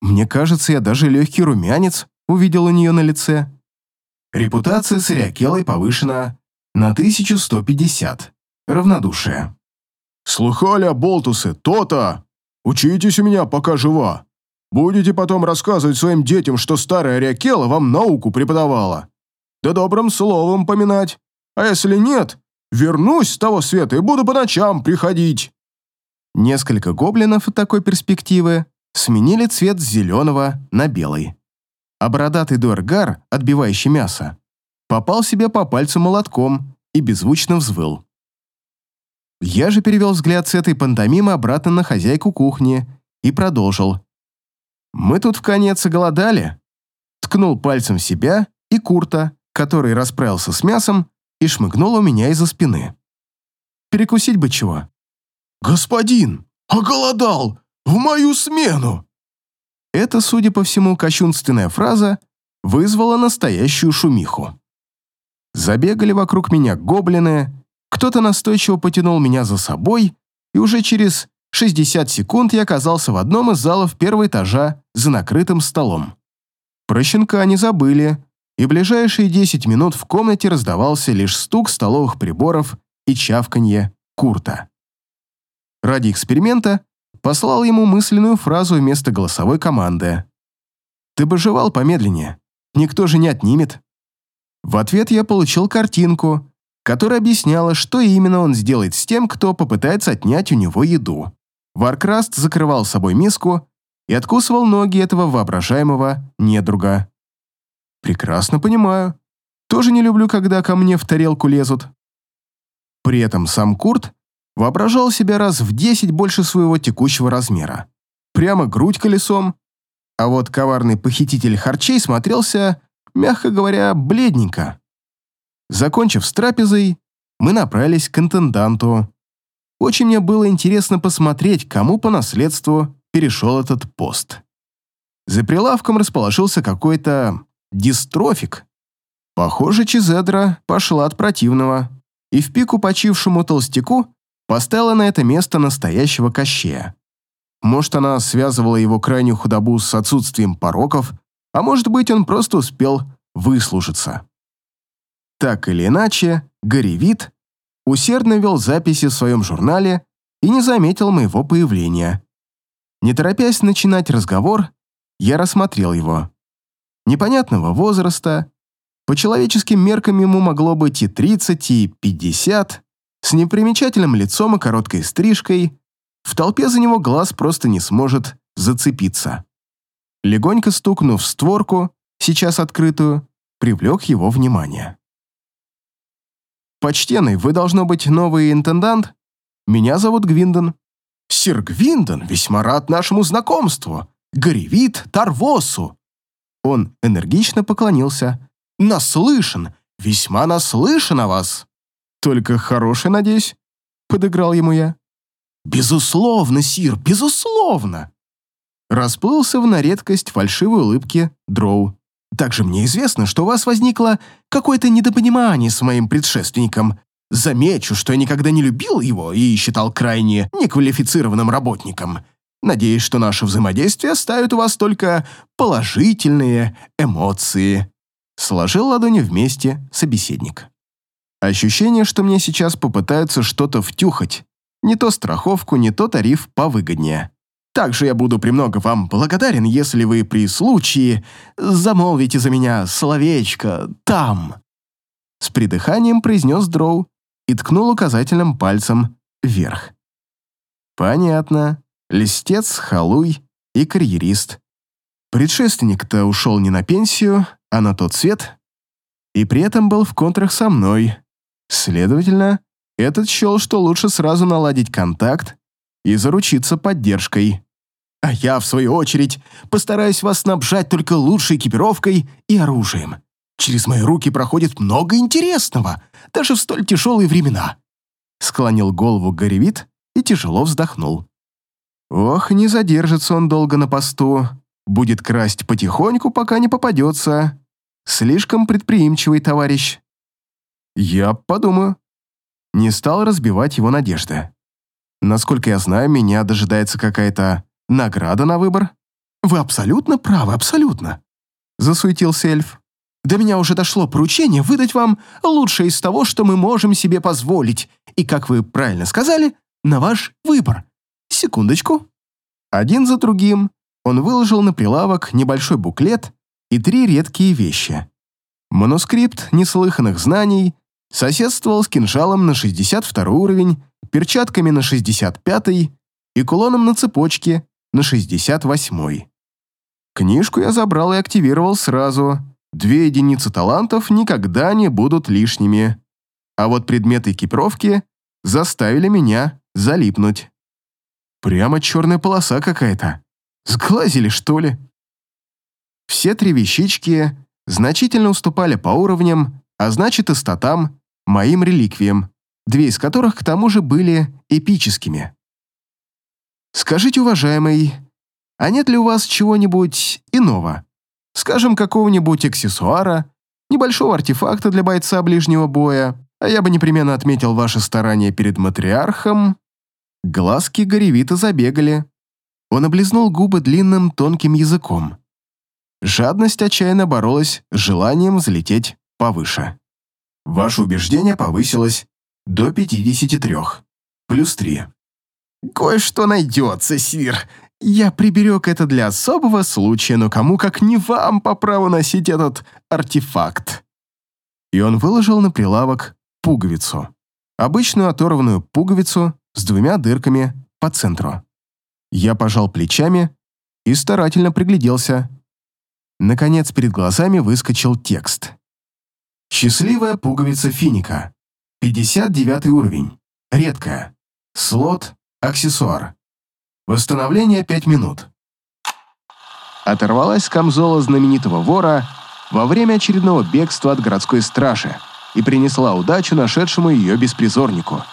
Мне кажется, я даже легкий румянец увидел у нее на лице. Репутация с Ириакелой повышена на 1150. Равнодушие. «Слыхали, болтусы, то-то! Учитесь у меня, пока жива. Будете потом рассказывать своим детям, что старая Ариакела вам науку преподавала. Да добрым словом поминать. А если нет, вернусь с того света и буду по ночам приходить». Несколько гоблинов от такой перспективы сменили цвет с зеленого на белый а бородатый дуэргар, отбивающий мясо, попал себе по пальцу молотком и беззвучно взвыл. Я же перевел взгляд с этой пантомимы обратно на хозяйку кухни и продолжил. «Мы тут в конец голодали?» Ткнул пальцем себя и Курта, который расправился с мясом и шмыгнул у меня из-за спины. «Перекусить бы чего?» «Господин, оголодал! В мою смену!» Эта, судя по всему, кощунственная фраза вызвала настоящую шумиху. Забегали вокруг меня гоблины, кто-то настойчиво потянул меня за собой, и уже через 60 секунд я оказался в одном из залов первого этажа за накрытым столом. Про щенка не забыли, и ближайшие 10 минут в комнате раздавался лишь стук столовых приборов и чавканье Курта. Ради эксперимента послал ему мысленную фразу вместо голосовой команды. «Ты бы жевал помедленнее, никто же не отнимет». В ответ я получил картинку, которая объясняла, что именно он сделает с тем, кто попытается отнять у него еду. Варкраст закрывал собой миску и откусывал ноги этого воображаемого недруга. Прекрасно понимаю. Тоже не люблю, когда ко мне в тарелку лезут. При этом сам Курт воображал себя раз в десять больше своего текущего размера. Прямо грудь колесом, а вот коварный похититель харчей смотрелся, мягко говоря, бледненько. Закончив с трапезой, мы направились к интенданту. Очень мне было интересно посмотреть, кому по наследству перешел этот пост. За прилавком расположился какой-то дистрофик. Похоже, Чизедра пошла от противного, и в пику почившему толстяку поставила на это место настоящего кощея. Может, она связывала его крайнюю худобу с отсутствием пороков, а может быть, он просто успел выслужиться. Так или иначе, Горевит усердно вел записи в своем журнале и не заметил моего появления. Не торопясь начинать разговор, я рассмотрел его. Непонятного возраста, по человеческим меркам ему могло быть и 30, и 50, с непримечательным лицом и короткой стрижкой, в толпе за него глаз просто не сможет зацепиться. Легонько стукнув в створку, сейчас открытую, привлек его внимание. «Почтенный, вы, должно быть, новый интендант? Меня зовут Гвиндон». «Сир Гвиндон, весьма рад нашему знакомству. Горевит Тарвосу». Он энергично поклонился. «Наслышан, весьма наслышан о вас». «Только хороший, надеюсь?» — подыграл ему я. «Безусловно, Сир, безусловно!» Расплылся в на редкость фальшивой улыбки Дроу. «Также мне известно, что у вас возникло какое-то недопонимание с моим предшественником. Замечу, что я никогда не любил его и считал крайне неквалифицированным работником. Надеюсь, что наше взаимодействие оставит у вас только положительные эмоции». Сложил ладони вместе собеседник. Ощущение, что мне сейчас попытаются что-то втюхать. Не то страховку, не то тариф повыгоднее. Также я буду премного вам благодарен, если вы при случае замолвите за меня словечко там». С придыханием произнес Дроу и ткнул указательным пальцем вверх. «Понятно. Листец, халуй и карьерист. Предшественник-то ушел не на пенсию, а на тот свет, и при этом был в контрах со мной. Следовательно, этот счел, что лучше сразу наладить контакт и заручиться поддержкой. А я, в свою очередь, постараюсь вас снабжать только лучшей экипировкой и оружием. Через мои руки проходит много интересного, даже в столь тяжелые времена. Склонил голову Горевит и тяжело вздохнул. Ох, не задержится он долго на посту. Будет красть потихоньку, пока не попадется. Слишком предприимчивый товарищ. Я подумаю. Не стал разбивать его надежды. Насколько я знаю, меня дожидается какая-то награда на выбор. Вы абсолютно правы, абсолютно. Засуетился эльф. До меня уже дошло поручение выдать вам лучшее из того, что мы можем себе позволить, и, как вы правильно сказали, на ваш выбор. Секундочку. Один за другим он выложил на прилавок небольшой буклет и три редкие вещи. Манускрипт неслыханных знаний соседствовал с кинжалом на 62 уровень, перчатками на 65 и кулоном на цепочке на 68. Книжку я забрал и активировал сразу. Две единицы талантов никогда не будут лишними. А вот предметы экипировки заставили меня залипнуть. Прямо черная полоса какая-то. Сглазили, что ли? Все три вещички значительно уступали по уровням, а значит и статам, моим реликвиям, две из которых к тому же были эпическими. Скажите, уважаемый, а нет ли у вас чего-нибудь иного? Скажем, какого-нибудь аксессуара, небольшого артефакта для бойца ближнего боя, а я бы непременно отметил ваши старания перед матриархом. Глазки Горевита забегали. Он облизнул губы длинным тонким языком. Жадность отчаянно боролась с желанием взлететь повыше. Ваше убеждение повысилось до 53. Плюс 3. «Кое-что найдется, Сир. Я приберег это для особого случая, но кому как не вам по праву носить этот артефакт». И он выложил на прилавок пуговицу. Обычную оторванную пуговицу с двумя дырками по центру. Я пожал плечами и старательно пригляделся. Наконец перед глазами выскочил текст. «Счастливая пуговица финика. 59 уровень. Редкая. Слот Аксессуар. Восстановление 5 минут. Оторвалась камзола знаменитого вора во время очередного бегства от городской стражи и принесла удачу нашедшему ее беспризорнику.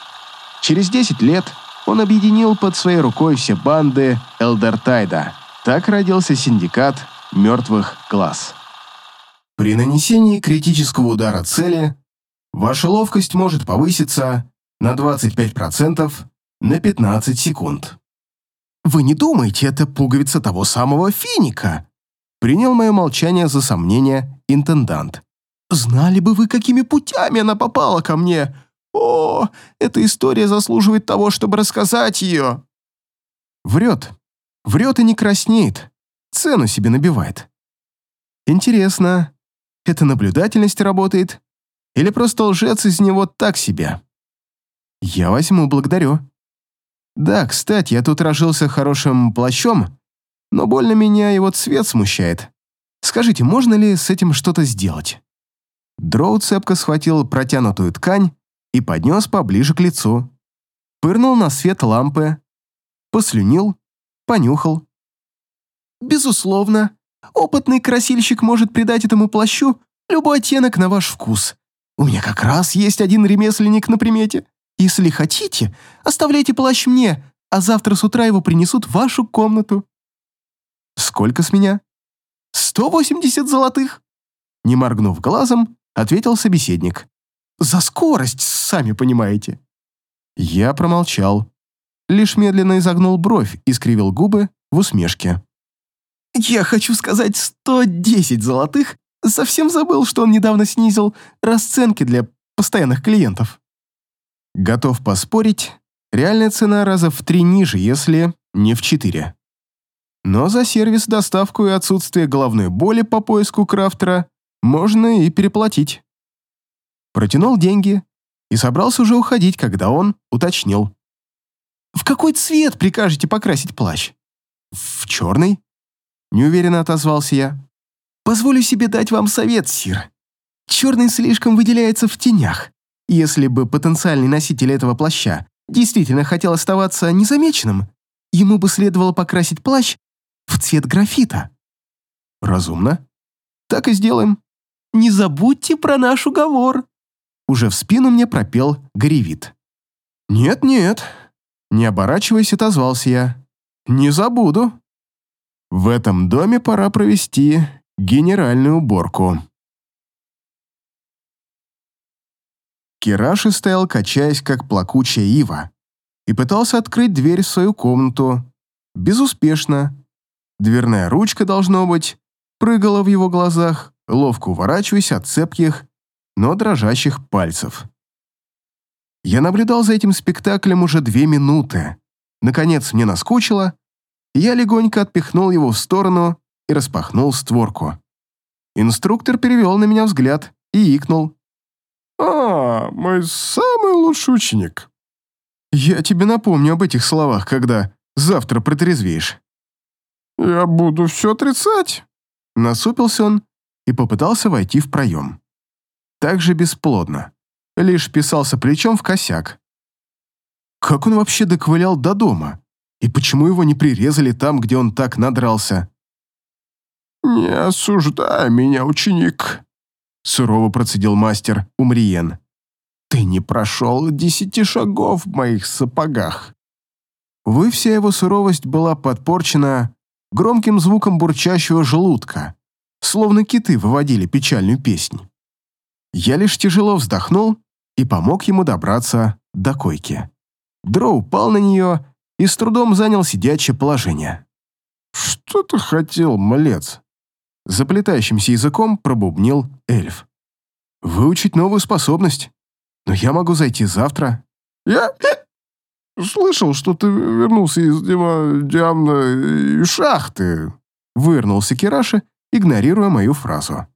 Через 10 лет он объединил под своей рукой все банды Элдертайда. Так родился синдикат мертвых глаз. При нанесении критического удара цели ваша ловкость может повыситься на 25% на 15 секунд. «Вы не думаете, это пуговица того самого финика?» Принял мое молчание за сомнение интендант. «Знали бы вы, какими путями она попала ко мне! О, эта история заслуживает того, чтобы рассказать ее!» Врет. Врет и не краснеет. Цену себе набивает. Интересно, это наблюдательность работает? Или просто лжец из него так себе? Я возьму, благодарю. Да, кстати, я тут рожился хорошим плащом, но больно меня его цвет смущает. Скажите, можно ли с этим что-то сделать?» Дроу цепко схватил протянутую ткань и поднес поближе к лицу. Пырнул на свет лампы, послюнил, понюхал. «Безусловно, опытный красильщик может придать этому плащу любой оттенок на ваш вкус. У меня как раз есть один ремесленник на примете. Если хотите, оставляйте плащ мне, а завтра с утра его принесут в вашу комнату». «Сколько с меня?» «Сто восемьдесят золотых!» Не моргнув глазом, ответил собеседник. «За скорость, сами понимаете». Я промолчал. Лишь медленно изогнул бровь и скривил губы в усмешке. «Я хочу сказать сто десять золотых. Совсем забыл, что он недавно снизил расценки для постоянных клиентов». Готов поспорить, реальная цена раза в три ниже, если не в четыре. но за сервис, доставку и отсутствие головной боли по поиску крафтера можно и переплатить. Протянул деньги и собрался уже уходить, когда он уточнил. «В какой цвет прикажете покрасить плащ?» «В черный?» — неуверенно отозвался я. «Позволю себе дать вам совет, Сир. Черный слишком выделяется в тенях. Если бы потенциальный носитель этого плаща действительно хотел оставаться незамеченным, ему бы следовало покрасить плащ в цвет графита». «Разумно. Так и сделаем. Не забудьте про наш уговор», уже в спину мне пропел Горевит. «Нет-нет», — не оборачиваясь, отозвался я. «Не забуду. В этом доме пора провести генеральную уборку». Кираши стоял, качаясь, как плакучая ива, и пытался открыть дверь в свою комнату. Безуспешно. Дверная ручка, должно быть, прыгала в его глазах, ловко уворачиваясь от цепких но дрожащих пальцев. Я наблюдал за этим спектаклем уже две минуты. Наконец мне наскучило, и я легонько отпихнул его в сторону и распахнул створку. Инструктор перевел на меня взгляд и икнул. «А, мой самый лучший ученик». «Я тебе напомню об этих словах, когда завтра протрезвеешь». «Я буду все отрицать», — насупился он и попытался войти в проем также бесплодно. Лишь писался плечом в косяк. Как он вообще доковылял до дома? И почему его не прирезали там, где он так надрался? «Не осуждай меня, ученик», — сурово процедил мастер Умриен. «Ты не прошел десяти шагов в моих сапогах». Вы вся его суровость была подпорчена громким звуком бурчащего желудка, словно киты выводили печальную песнь. Я лишь тяжело вздохнул и помог ему добраться до койки. Дро упал на нее и с трудом занял сидячее положение. «Что ты хотел, малец?» Заплетающимся языком пробубнил эльф. «Выучить новую способность. Но я могу зайти завтра». «Я слышал, что ты вернулся из дима... диамна... шахты», вырнулся Кираша, игнорируя мою фразу.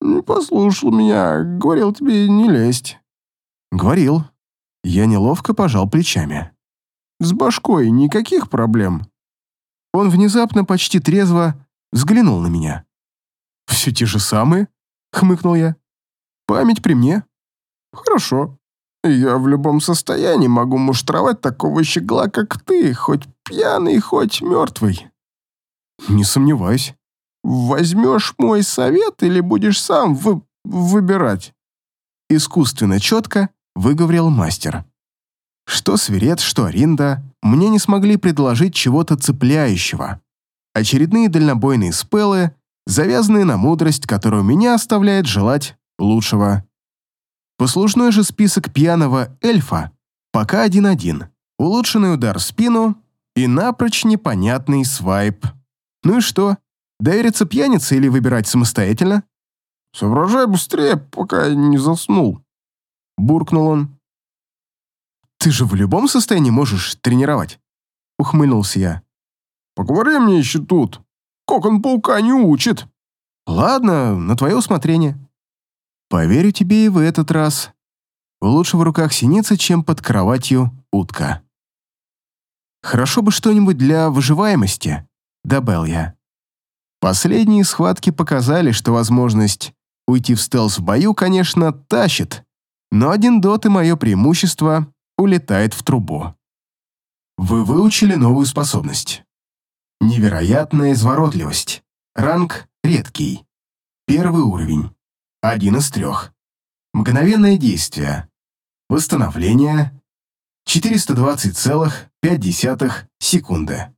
«Не послушал меня, говорил тебе не лезть». «Говорил». Я неловко пожал плечами. «С башкой никаких проблем». Он внезапно, почти трезво, взглянул на меня. «Все те же самые?» — хмыкнул я. «Память при мне». «Хорошо. Я в любом состоянии могу муштровать такого щегла, как ты, хоть пьяный, хоть мертвый». «Не сомневаюсь». Возьмешь мой совет или будешь сам вы выбирать?» Искусственно четко выговорил мастер. Что Свирет, что Аринда мне не смогли предложить чего-то цепляющего. Очередные дальнобойные спеллы, завязанные на мудрость, которая меня оставляет желать лучшего. Послужной же список пьяного эльфа пока один-один. Улучшенный удар в спину и напрочь непонятный свайп. Ну и что? Довериться пьянице или выбирать самостоятельно? «Соображай быстрее, пока я не заснул», — буркнул он. «Ты же в любом состоянии можешь тренировать», — ухмыльнулся я. «Поговори мне еще тут. Кокон паука не учит». «Ладно, на твое усмотрение. Поверю тебе и в этот раз. Лучше в руках синица, чем под кроватью утка». «Хорошо бы что-нибудь для выживаемости», — добавил я. Последние схватки показали, что возможность уйти в стелс в бою, конечно, тащит, но один дот и мое преимущество улетает в трубу. Вы выучили новую способность. Невероятная изворотливость. Ранг редкий. Первый уровень. Один из трех. Мгновенное действие. Восстановление. 420,5 секунды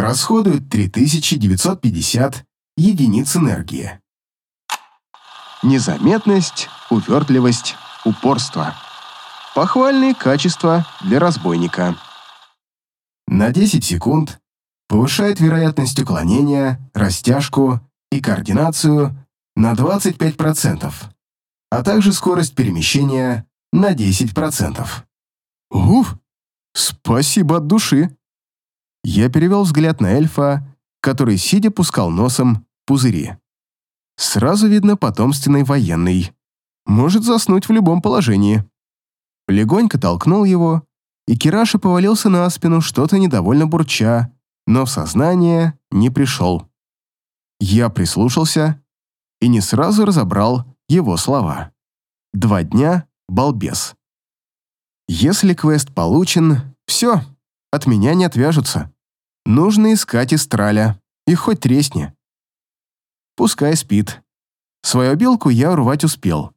расходует 3950 единиц энергии. Незаметность, увертливость, упорство. Похвальные качества для разбойника. На 10 секунд повышает вероятность уклонения, растяжку и координацию на 25%, а также скорость перемещения на 10%. Уф! Спасибо от души! Я перевел взгляд на эльфа который, сидя, пускал носом пузыри. Сразу видно потомственный военный. Может заснуть в любом положении. Легонько толкнул его, и Кираша повалился на спину, что-то недовольно бурча, но в сознание не пришел. Я прислушался и не сразу разобрал его слова. Два дня — балбес. Если квест получен, все, от меня не отвяжутся. Нужно искать Истраля, и хоть тресни. Пускай спит. Свою белку я урвать успел.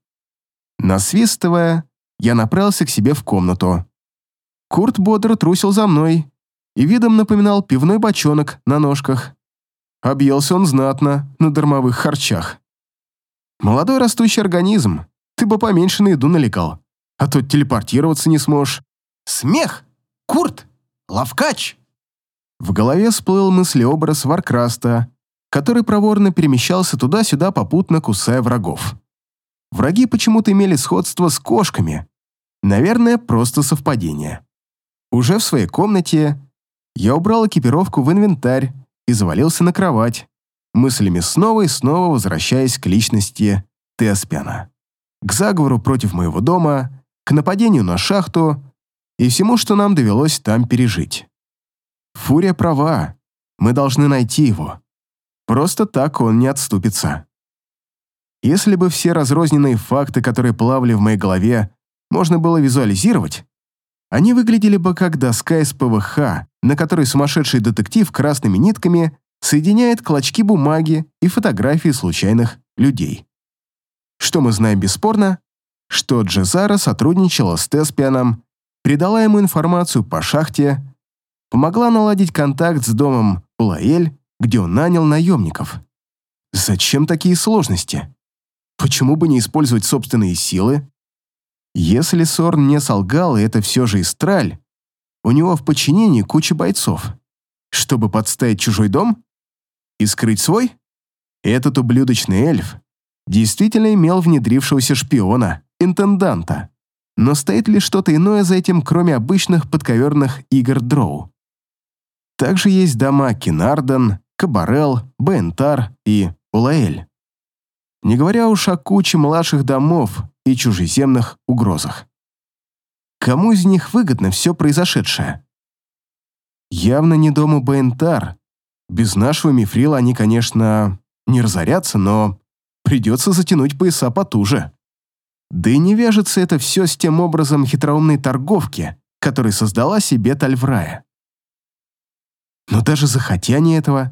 Насвистывая, я направился к себе в комнату. Курт бодро трусил за мной и видом напоминал пивной бочонок на ножках. Объелся он знатно на дармовых харчах. Молодой растущий организм, ты бы поменьше на еду налегал, а то телепортироваться не сможешь. Смех! Курт! Ловкач! В голове всплыл мыслеобраз Варкраста, который проворно перемещался туда-сюда, попутно кусая врагов. Враги почему-то имели сходство с кошками. Наверное, просто совпадение. Уже в своей комнате я убрал экипировку в инвентарь и завалился на кровать, мыслями снова и снова возвращаясь к личности Теоспяна. К заговору против моего дома, к нападению на шахту и всему, что нам довелось там пережить. Фурия права, мы должны найти его. Просто так он не отступится. Если бы все разрозненные факты, которые плавали в моей голове, можно было визуализировать, они выглядели бы как доска из ПВХ, на которой сумасшедший детектив красными нитками соединяет клочки бумаги и фотографии случайных людей. Что мы знаем бесспорно? Что Джезара сотрудничала с Теспианом, передала ему информацию по шахте, помогла наладить контакт с домом Улаэль где он нанял наемников. Зачем такие сложности? Почему бы не использовать собственные силы? Если Сорн не солгал, и это все же Истраль, у него в подчинении куча бойцов. Чтобы подставить чужой дом? И скрыть свой? Этот ублюдочный эльф действительно имел внедрившегося шпиона, интенданта. Но стоит ли что-то иное за этим, кроме обычных подковерных игр дроу? Также есть дома Кинарден, Кабарел, Бентар и Улаэль. Не говоря уж о куче младших домов и чужеземных угрозах. Кому из них выгодно все произошедшее? Явно не дому Бентар. Без нашего мифрила они, конечно, не разорятся, но придется затянуть пояса потуже. Да и не вяжется это все с тем образом хитроумной торговки, который создала себе Тальврая. Но даже захотя не этого,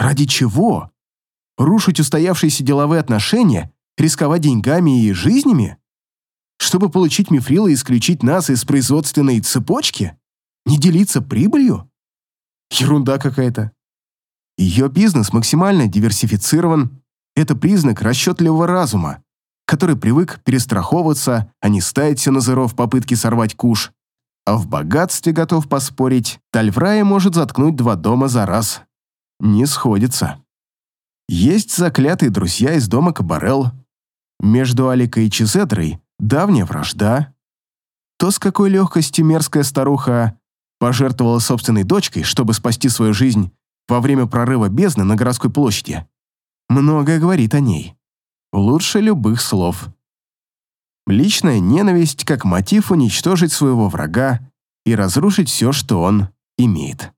Ради чего? Рушить устоявшиеся деловые отношения, рисковать деньгами и жизнями? Чтобы получить мифрил и исключить нас из производственной цепочки? Не делиться прибылью? Ерунда какая-то. Ее бизнес максимально диверсифицирован. Это признак расчетливого разума, который привык перестраховываться, а не ставить все на зеро в попытке сорвать куш. А в богатстве готов поспорить, Тальврая может заткнуть два дома за раз не сходится. Есть заклятые друзья из дома Кабарел. Между Аликой и Чизедрой давняя вражда. То, с какой легкостью мерзкая старуха пожертвовала собственной дочкой, чтобы спасти свою жизнь во время прорыва бездны на городской площади, многое говорит о ней. Лучше любых слов. Личная ненависть как мотив уничтожить своего врага и разрушить все, что он имеет.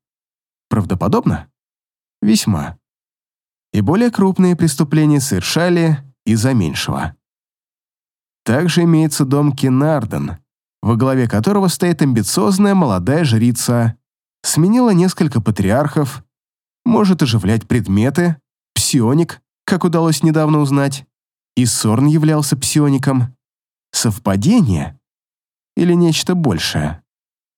Правдоподобно? Весьма. И более крупные преступления совершали из-за меньшего. Также имеется дом Кенарден, во главе которого стоит амбициозная молодая жрица, сменила несколько патриархов, может оживлять предметы, псионик, как удалось недавно узнать, и Сорн являлся псиоником. Совпадение? Или нечто большее?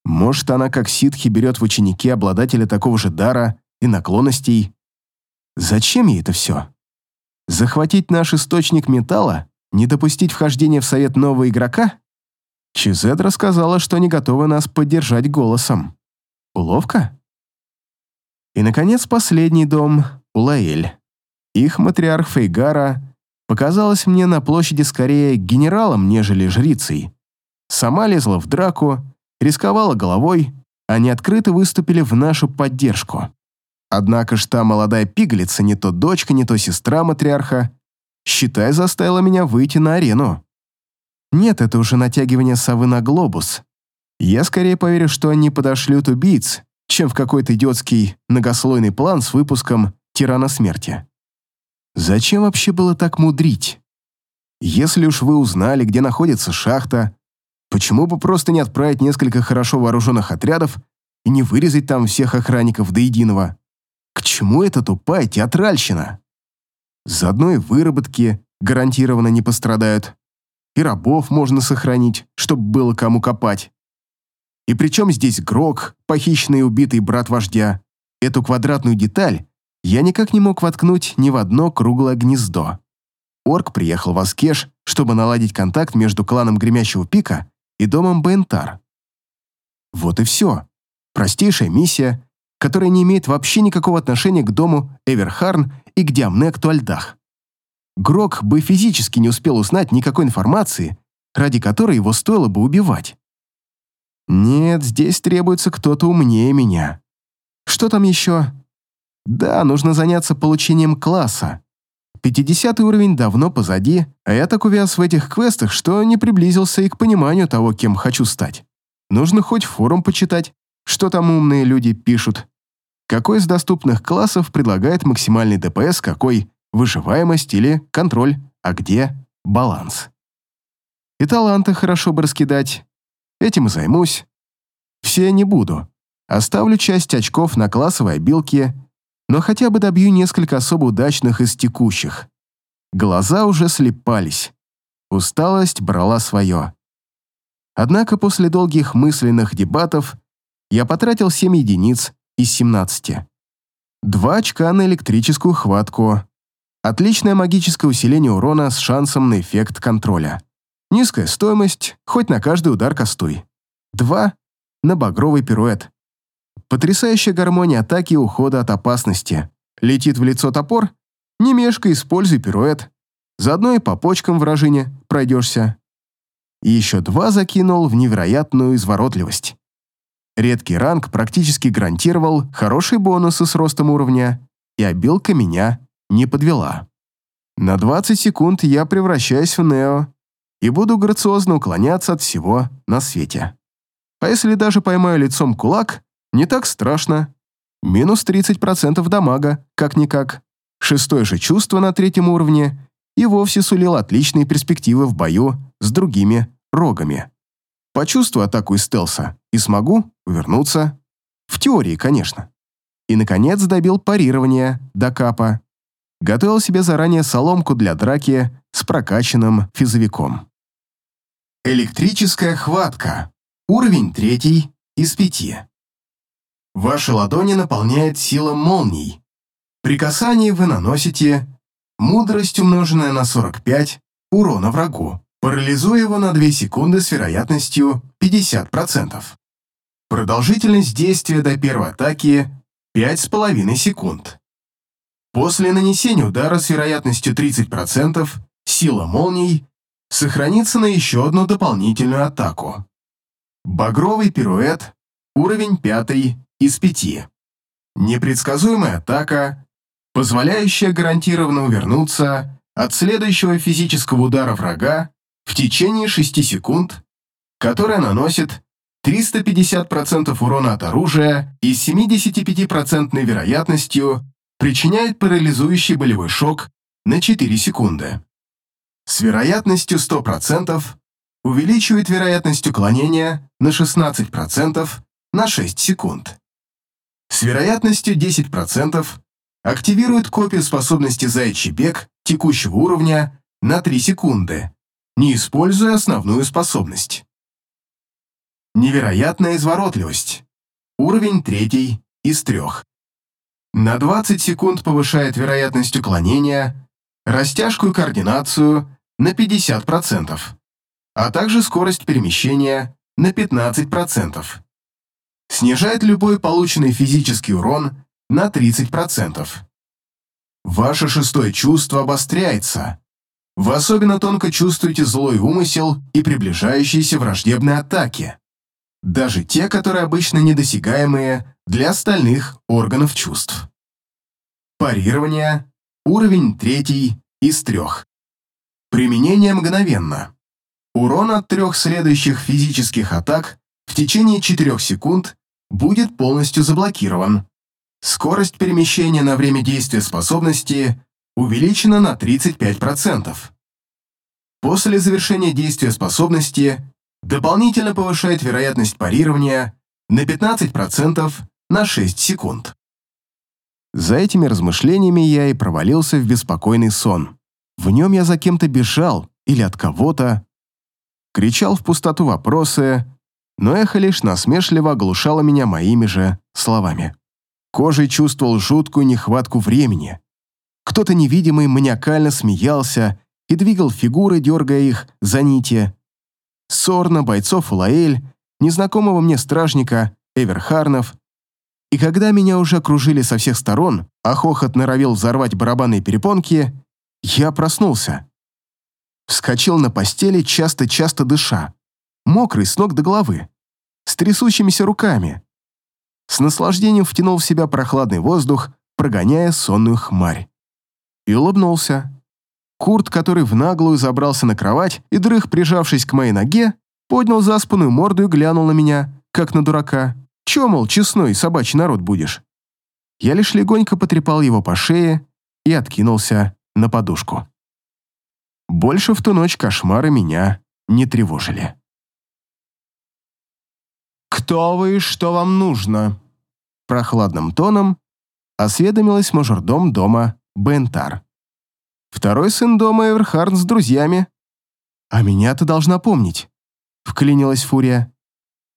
Может, она как ситхи берет в ученики обладателя такого же дара и наклонностей. Зачем ей это все? Захватить наш источник металла? Не допустить вхождения в совет нового игрока? Чизедра сказала, что не готова нас поддержать голосом. Уловка? И, наконец, последний дом — Улаэль. Их матриарх Фейгара показалась мне на площади скорее генералом, нежели жрицей. Сама лезла в драку, рисковала головой, они открыто выступили в нашу поддержку. Однако ж та молодая пигалица, не то дочка, не то сестра матриарха, считай, заставила меня выйти на арену. Нет, это уже натягивание совы на глобус. Я скорее поверю, что они подошлют убийц, чем в какой-то идиотский многослойный план с выпуском «Тирана смерти». Зачем вообще было так мудрить? Если уж вы узнали, где находится шахта, почему бы просто не отправить несколько хорошо вооруженных отрядов и не вырезать там всех охранников до единого? К чему эта тупая театральщина? Заодно и выработки гарантированно не пострадают, и рабов можно сохранить, чтобы было кому копать. И причем здесь Грок, похищенный и убитый брат вождя? Эту квадратную деталь я никак не мог воткнуть ни в одно круглое гнездо. Орк приехал в Аскеш, чтобы наладить контакт между кланом Гремящего Пика и домом Бентар. Вот и все. Простейшая миссия, которая не имеет вообще никакого отношения к дому Эверхарн и к Диамнекту Альдах. Грок бы физически не успел узнать никакой информации, ради которой его стоило бы убивать. Нет, здесь требуется кто-то умнее меня. Что там еще? Да, нужно заняться получением класса. 50 уровень давно позади, а я так увяз в этих квестах, что не приблизился и к пониманию того, кем хочу стать. Нужно хоть форум почитать, что там умные люди пишут. Какой из доступных классов предлагает максимальный ДПС, какой выживаемость или контроль, а где баланс. И таланты хорошо бы раскидать, Этим и займусь. Все не буду. Оставлю часть очков на классовой обилке, но хотя бы добью несколько особо удачных из текущих. Глаза уже слепались. Усталость брала свое. Однако после долгих мысленных дебатов я потратил 7 единиц из 17. Два очка на электрическую хватку. Отличное магическое усиление урона с шансом на эффект контроля. Низкая стоимость, хоть на каждый удар костой. Два — на багровый пируэт. Потрясающая гармония атаки и ухода от опасности. Летит в лицо топор? Не мешкай, используй пируэт. Заодно и по почкам вражине пройдешься. И еще два закинул в невероятную изворотливость. Редкий ранг практически гарантировал хорошие бонусы с ростом уровня, и обилка меня не подвела. На 20 секунд я превращаюсь в Нео и буду грациозно уклоняться от всего на свете. А если даже поймаю лицом кулак, не так страшно. Минус 30% дамага, как-никак. Шестое же чувство на третьем уровне и вовсе сулил отличные перспективы в бою с другими рогами. Почувствую атаку из стелса и смогу увернуться. В теории, конечно. И, наконец, добил парирование до капа. Готовил себе заранее соломку для драки с прокачанным физовиком. Электрическая хватка. Уровень третий из пяти. Ваши ладони наполняет сила молний. При касании вы наносите мудрость, умноженная на 45, урона врагу, парализуя его на 2 секунды с вероятностью 50%. Продолжительность действия до первой атаки 5,5 секунд. После нанесения удара с вероятностью 30% сила молний сохранится на еще одну дополнительную атаку. Багровый пируэт, уровень 5 из 5. Непредсказуемая атака, позволяющая гарантированно увернуться от следующего физического удара врага в течение 6 секунд, которая наносит 350% урона от оружия и с 75% вероятностью причиняет парализующий болевой шок на 4 секунды с вероятностью 100% увеличивает вероятность уклонения на 16% на 6 секунд. С вероятностью 10% активирует копию способности «Заячий бег» текущего уровня на 3 секунды, не используя основную способность. Невероятная изворотливость. Уровень 3 из 3. На 20 секунд повышает вероятность уклонения, растяжку и координацию на 50%, а также скорость перемещения на 15%. Снижает любой полученный физический урон на 30%. Ваше шестое чувство обостряется. Вы особенно тонко чувствуете злой умысел и приближающиеся враждебные атаки. Даже те, которые обычно недосягаемые для остальных органов чувств. Парирование. Уровень третий из трех. Применение мгновенно. Урон от трех следующих физических атак в течение 4 секунд будет полностью заблокирован. Скорость перемещения на время действия способности увеличена на 35%. После завершения действия способности дополнительно повышает вероятность парирования на 15% на 6 секунд. За этими размышлениями я и провалился в беспокойный сон. В нем я за кем-то бежал или от кого-то. Кричал в пустоту вопросы, но эхо лишь насмешливо оглушало меня моими же словами. Кожей чувствовал жуткую нехватку времени. Кто-то невидимый маниакально смеялся и двигал фигуры, дергая их за нити. Сорна, бойцов Улаэль, незнакомого мне стражника, Эверхарнов. И когда меня уже окружили со всех сторон, а хохот норовил взорвать барабанные перепонки, я проснулся. Вскочил на постели, часто-часто дыша мокрый с ног до головы, с трясущимися руками. С наслаждением втянул в себя прохладный воздух, прогоняя сонную хмарь. И улыбнулся. Курт, который в наглую забрался на кровать и дрых, прижавшись к моей ноге, поднял заспанную морду и глянул на меня, как на дурака. Че, мол, честной собачий народ будешь? Я лишь легонько потрепал его по шее и откинулся на подушку. Больше в ту ночь кошмары меня не тревожили. «Кто вы и что вам нужно?» Прохладным тоном осведомилась мажордом дома Бентар. Второй сын дома Эверхарн с друзьями. «А меня ты должна помнить», — вклинилась Фурия.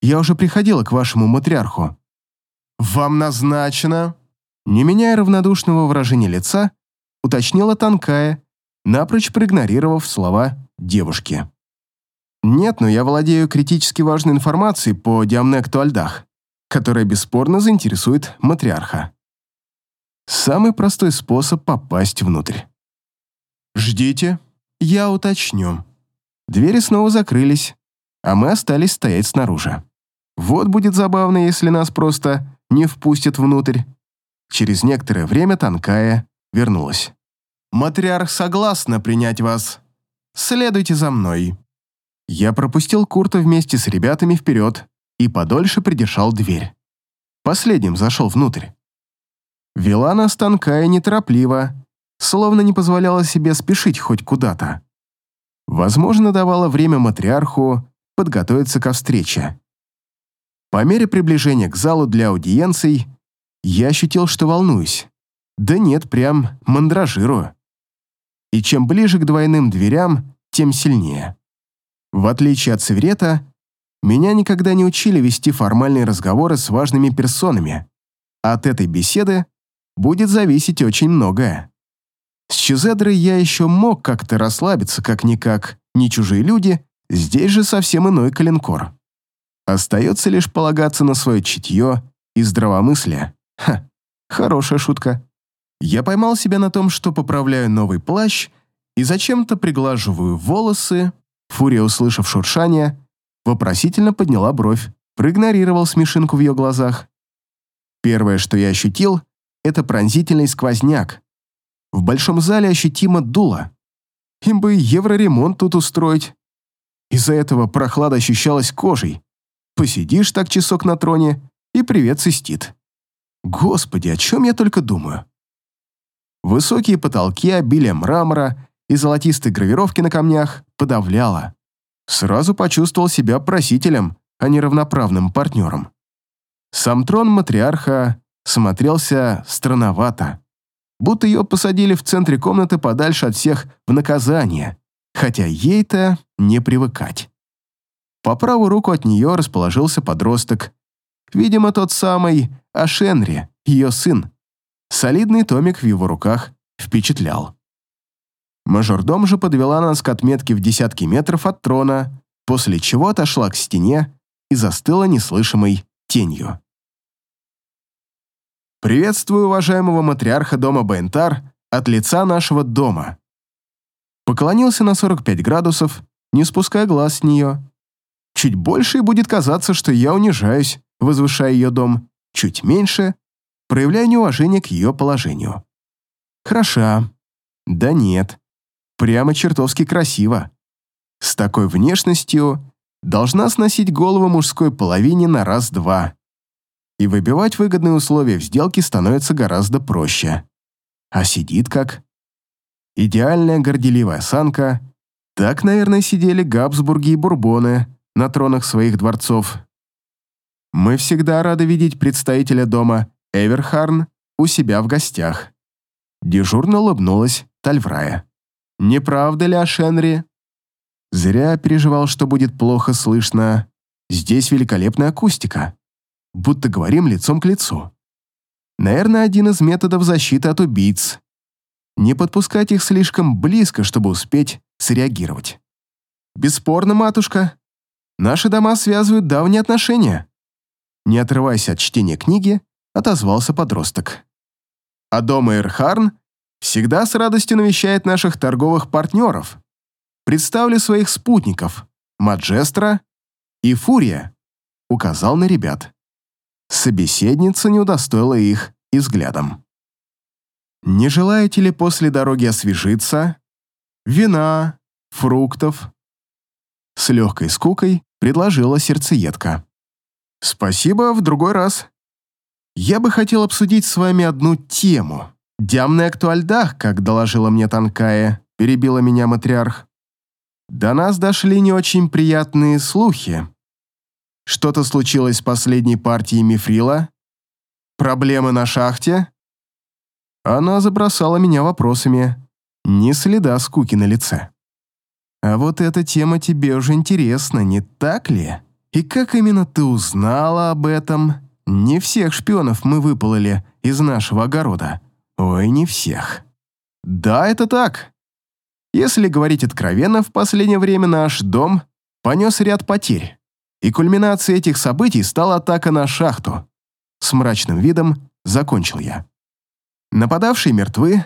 «Я уже приходила к вашему матриарху». «Вам назначено?» Не меняя равнодушного выражения лица, уточнила Танкая, напрочь проигнорировав слова девушки. Нет, но я владею критически важной информацией по Диамнекту Альдах, которая бесспорно заинтересует матриарха. Самый простой способ попасть внутрь. «Ждите, я уточню». Двери снова закрылись, а мы остались стоять снаружи. Вот будет забавно, если нас просто не впустят внутрь. Через некоторое время Танкая вернулась. «Матриарх согласна принять вас. Следуйте за мной». Я пропустил Курта вместе с ребятами вперед и подольше придержал дверь. Последним зашел внутрь. Вела нас тонкая неторопливо, словно не позволяла себе спешить хоть куда-то. Возможно, давала время матриарху подготовиться ко встрече. По мере приближения к залу для аудиенций я ощутил, что волнуюсь. Да нет, прям мандражирую. И чем ближе к двойным дверям, тем сильнее. В отличие от Севрета, меня никогда не учили вести формальные разговоры с важными персонами. От этой беседы будет зависеть очень многое. С Чезедрой я еще мог как-то расслабиться, как-никак, не чужие люди, здесь же совсем иной калинкор. Остается лишь полагаться на свое чутье и здравомыслие. Ха, хорошая шутка. Я поймал себя на том, что поправляю новый плащ и зачем-то приглаживаю волосы, Фурия, услышав шуршание, вопросительно подняла бровь, проигнорировал смешинку в ее глазах. Первое, что я ощутил, это пронзительный сквозняк. В большом зале ощутимо дуло. Им бы евроремонт тут устроить. Из-за этого прохлада ощущалась кожей. Посидишь так часок на троне, и привет цистит. Господи, о чем я только думаю. Высокие потолки, обилие мрамора и золотистой гравировки на камнях подавляло. Сразу почувствовал себя просителем, а не равноправным партнером. Сам трон матриарха смотрелся странновато, будто ее посадили в центре комнаты подальше от всех в наказание, хотя ей-то не привыкать. По правую руку от нее расположился подросток, видимо, тот самый Ашенри, ее сын. Солидный томик в его руках впечатлял. Мажордом же подвела нас к отметке в десятки метров от трона, после чего отошла к стене и застыла неслышимой тенью. «Приветствую уважаемого матриарха дома Бентар от лица нашего дома». Поклонился на 45 градусов, не спуская глаз с нее. Чуть больше и будет казаться, что я унижаюсь, возвышая ее дом, чуть меньше, проявляя неуважение к ее положению. Хороша. Да нет. Прямо чертовски красиво. С такой внешностью должна сносить голову мужской половине на раз-два. И выбивать выгодные условия в сделке становится гораздо проще. А сидит как? Идеальная горделивая осанка. Так, наверное, сидели Габсбурги и Бурбоны на тронах своих дворцов. Мы всегда рады видеть представителя дома Эверхарн у себя в гостях. Дежурно улыбнулась Тальврая. «Не правда ли, Ашенри?» Зря переживал, что будет плохо слышно. Здесь великолепная акустика. Будто говорим лицом к лицу. Наверное, один из методов защиты от убийц. Не подпускать их слишком близко, чтобы успеть среагировать. Бесспорно, матушка. Наши дома связывают давние отношения. Не отрываясь от чтения книги, отозвался подросток. А дом Эрхарн всегда с радостью навещает наших торговых партнеров. Представлю своих спутников, Маджестра и Фурия, указал на ребят. Собеседница не удостоила их и взглядом. «Не желаете ли после дороги освежиться? Вина, фруктов?» С легкой скукой предложила сердцеедка. «Спасибо, в другой раз. Я бы хотел обсудить с вами одну тему. Дямный актуальдах, как доложила мне Танкая, перебила меня матриарх. До нас дошли не очень приятные слухи. Что-то случилось с последней партией Мифрила? Проблемы на шахте? Она забросала меня вопросами. Ни следа скуки на лице. А вот эта тема тебе уже интересна, не так ли? И как именно ты узнала об этом? Не всех шпионов мы выпололи из нашего огорода. Ой, не всех. Да, это так. Если говорить откровенно, в последнее время наш дом понес ряд потерь. И кульминацией этих событий стала атака на шахту. С мрачным видом закончил я. Нападавшие мертвы,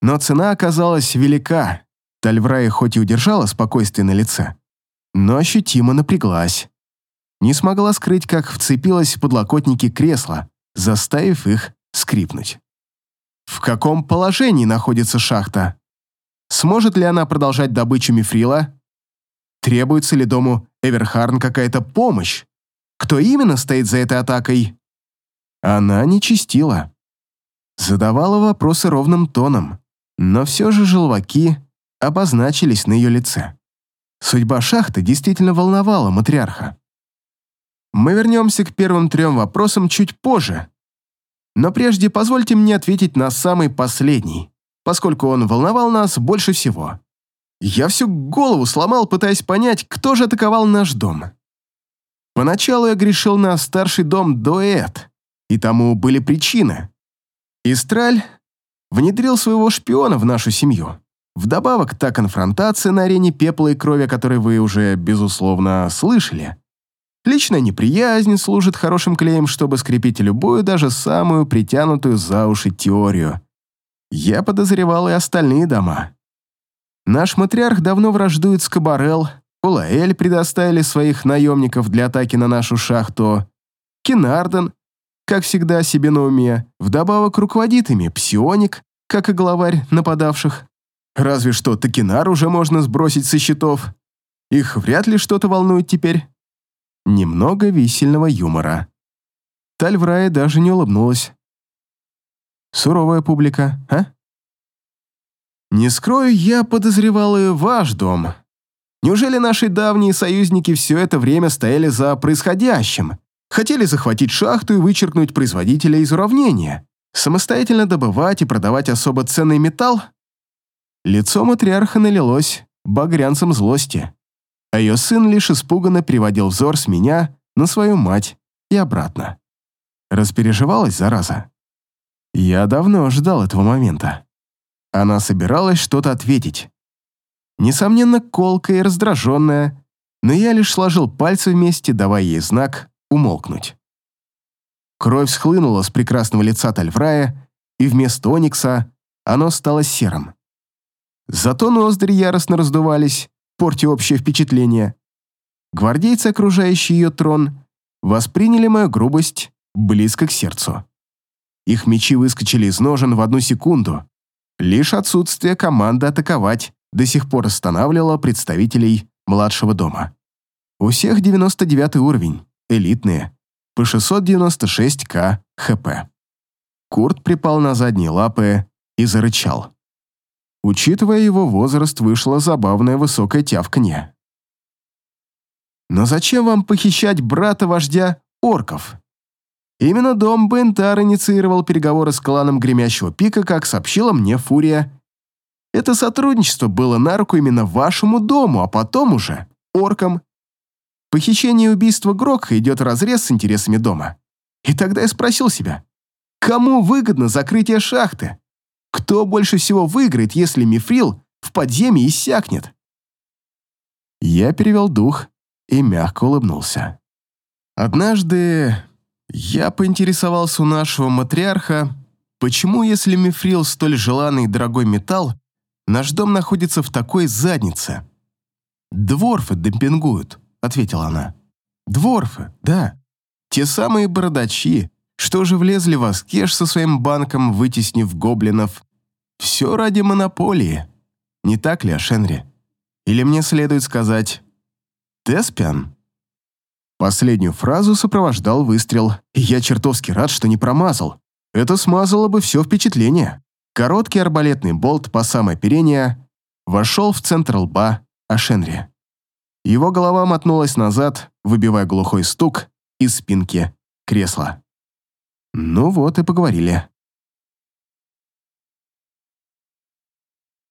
но цена оказалась велика. Тальврая хоть и удержала спокойствие на лице, но ощутимо напряглась не смогла скрыть, как вцепилась в подлокотники кресла, заставив их скрипнуть. В каком положении находится шахта? Сможет ли она продолжать добычу мифрила? Требуется ли дому Эверхарн какая-то помощь? Кто именно стоит за этой атакой? Она не чистила. Задавала вопросы ровным тоном, но все же желваки обозначились на ее лице. Судьба шахты действительно волновала матриарха. Мы вернемся к первым трем вопросам чуть позже. Но прежде позвольте мне ответить на самый последний, поскольку он волновал нас больше всего. Я всю голову сломал, пытаясь понять, кто же атаковал наш дом. Поначалу я грешил на старший дом Дуэт, и тому были причины. Истраль внедрил своего шпиона в нашу семью. Вдобавок, та конфронтация на арене пепла и крови, о которой вы уже, безусловно, слышали, Личная неприязнь служит хорошим клеем, чтобы скрепить любую, даже самую притянутую за уши теорию. Я подозревал и остальные дома. Наш матриарх давно враждует с Кабарел, Улаэль предоставили своих наемников для атаки на нашу шахту, Кинарден, как всегда, себе на уме, вдобавок руководит ими Псионик, как и главарь нападавших. Разве что Токинар уже можно сбросить со счетов. Их вряд ли что-то волнует теперь немного висельного юмора. Тальврая даже не улыбнулась. Суровая публика, а? Не скрою, я подозревал и ваш дом. Неужели наши давние союзники все это время стояли за происходящим? Хотели захватить шахту и вычеркнуть производителя из уравнения? Самостоятельно добывать и продавать особо ценный металл? Лицо матриарха налилось багрянцем злости а ее сын лишь испуганно переводил взор с меня на свою мать и обратно. Распереживалась, зараза. Я давно ждал этого момента. Она собиралась что-то ответить. Несомненно, колкая и раздраженная, но я лишь сложил пальцы вместе, давая ей знак умолкнуть. Кровь схлынула с прекрасного лица Тальфрая, и вместо оникса оно стало серым. Зато ноздри яростно раздувались, портя общее впечатление. Гвардейцы, окружающие ее трон, восприняли мою грубость близко к сердцу. Их мечи выскочили из ножен в одну секунду, Лишь отсутствие команды атаковать до сих пор останавливало представителей младшего дома. У всех 99 уровень, элитные, по 696к хп. Курт припал на задние лапы и зарычал. Учитывая его возраст, вышло забавное высокое тявканье. Но зачем вам похищать брата вождя орков? Именно дом Бентар инициировал переговоры с кланом Гремящего Пика, как сообщила мне Фурия. Это сотрудничество было на руку именно вашему дому, а потом уже оркам. Похищение и убийство Грокха идет разрез с интересами дома. И тогда я спросил себя, кому выгодно закрытие шахты? Кто больше всего выиграет, если мифрил в подземье иссякнет? Я перевел дух и мягко улыбнулся. Однажды я поинтересовался у нашего матриарха, почему, если мифрил столь желанный и дорогой металл, наш дом находится в такой заднице. «Дворфы демпингуют», — ответила она. «Дворфы, да. Те самые бородачи, что же влезли в Аскеш со своим банком, вытеснив гоблинов. Все ради монополии. Не так ли, Ашенри? Или мне следует сказать «Теспиан»?» Последнюю фразу сопровождал выстрел, я чертовски рад, что не промазал. Это смазало бы все впечатление. Короткий арбалетный болт по самое оперение вошел в центр лба Ашенри. Его голова мотнулась назад, выбивая глухой стук из спинки кресла. Ну вот и поговорили.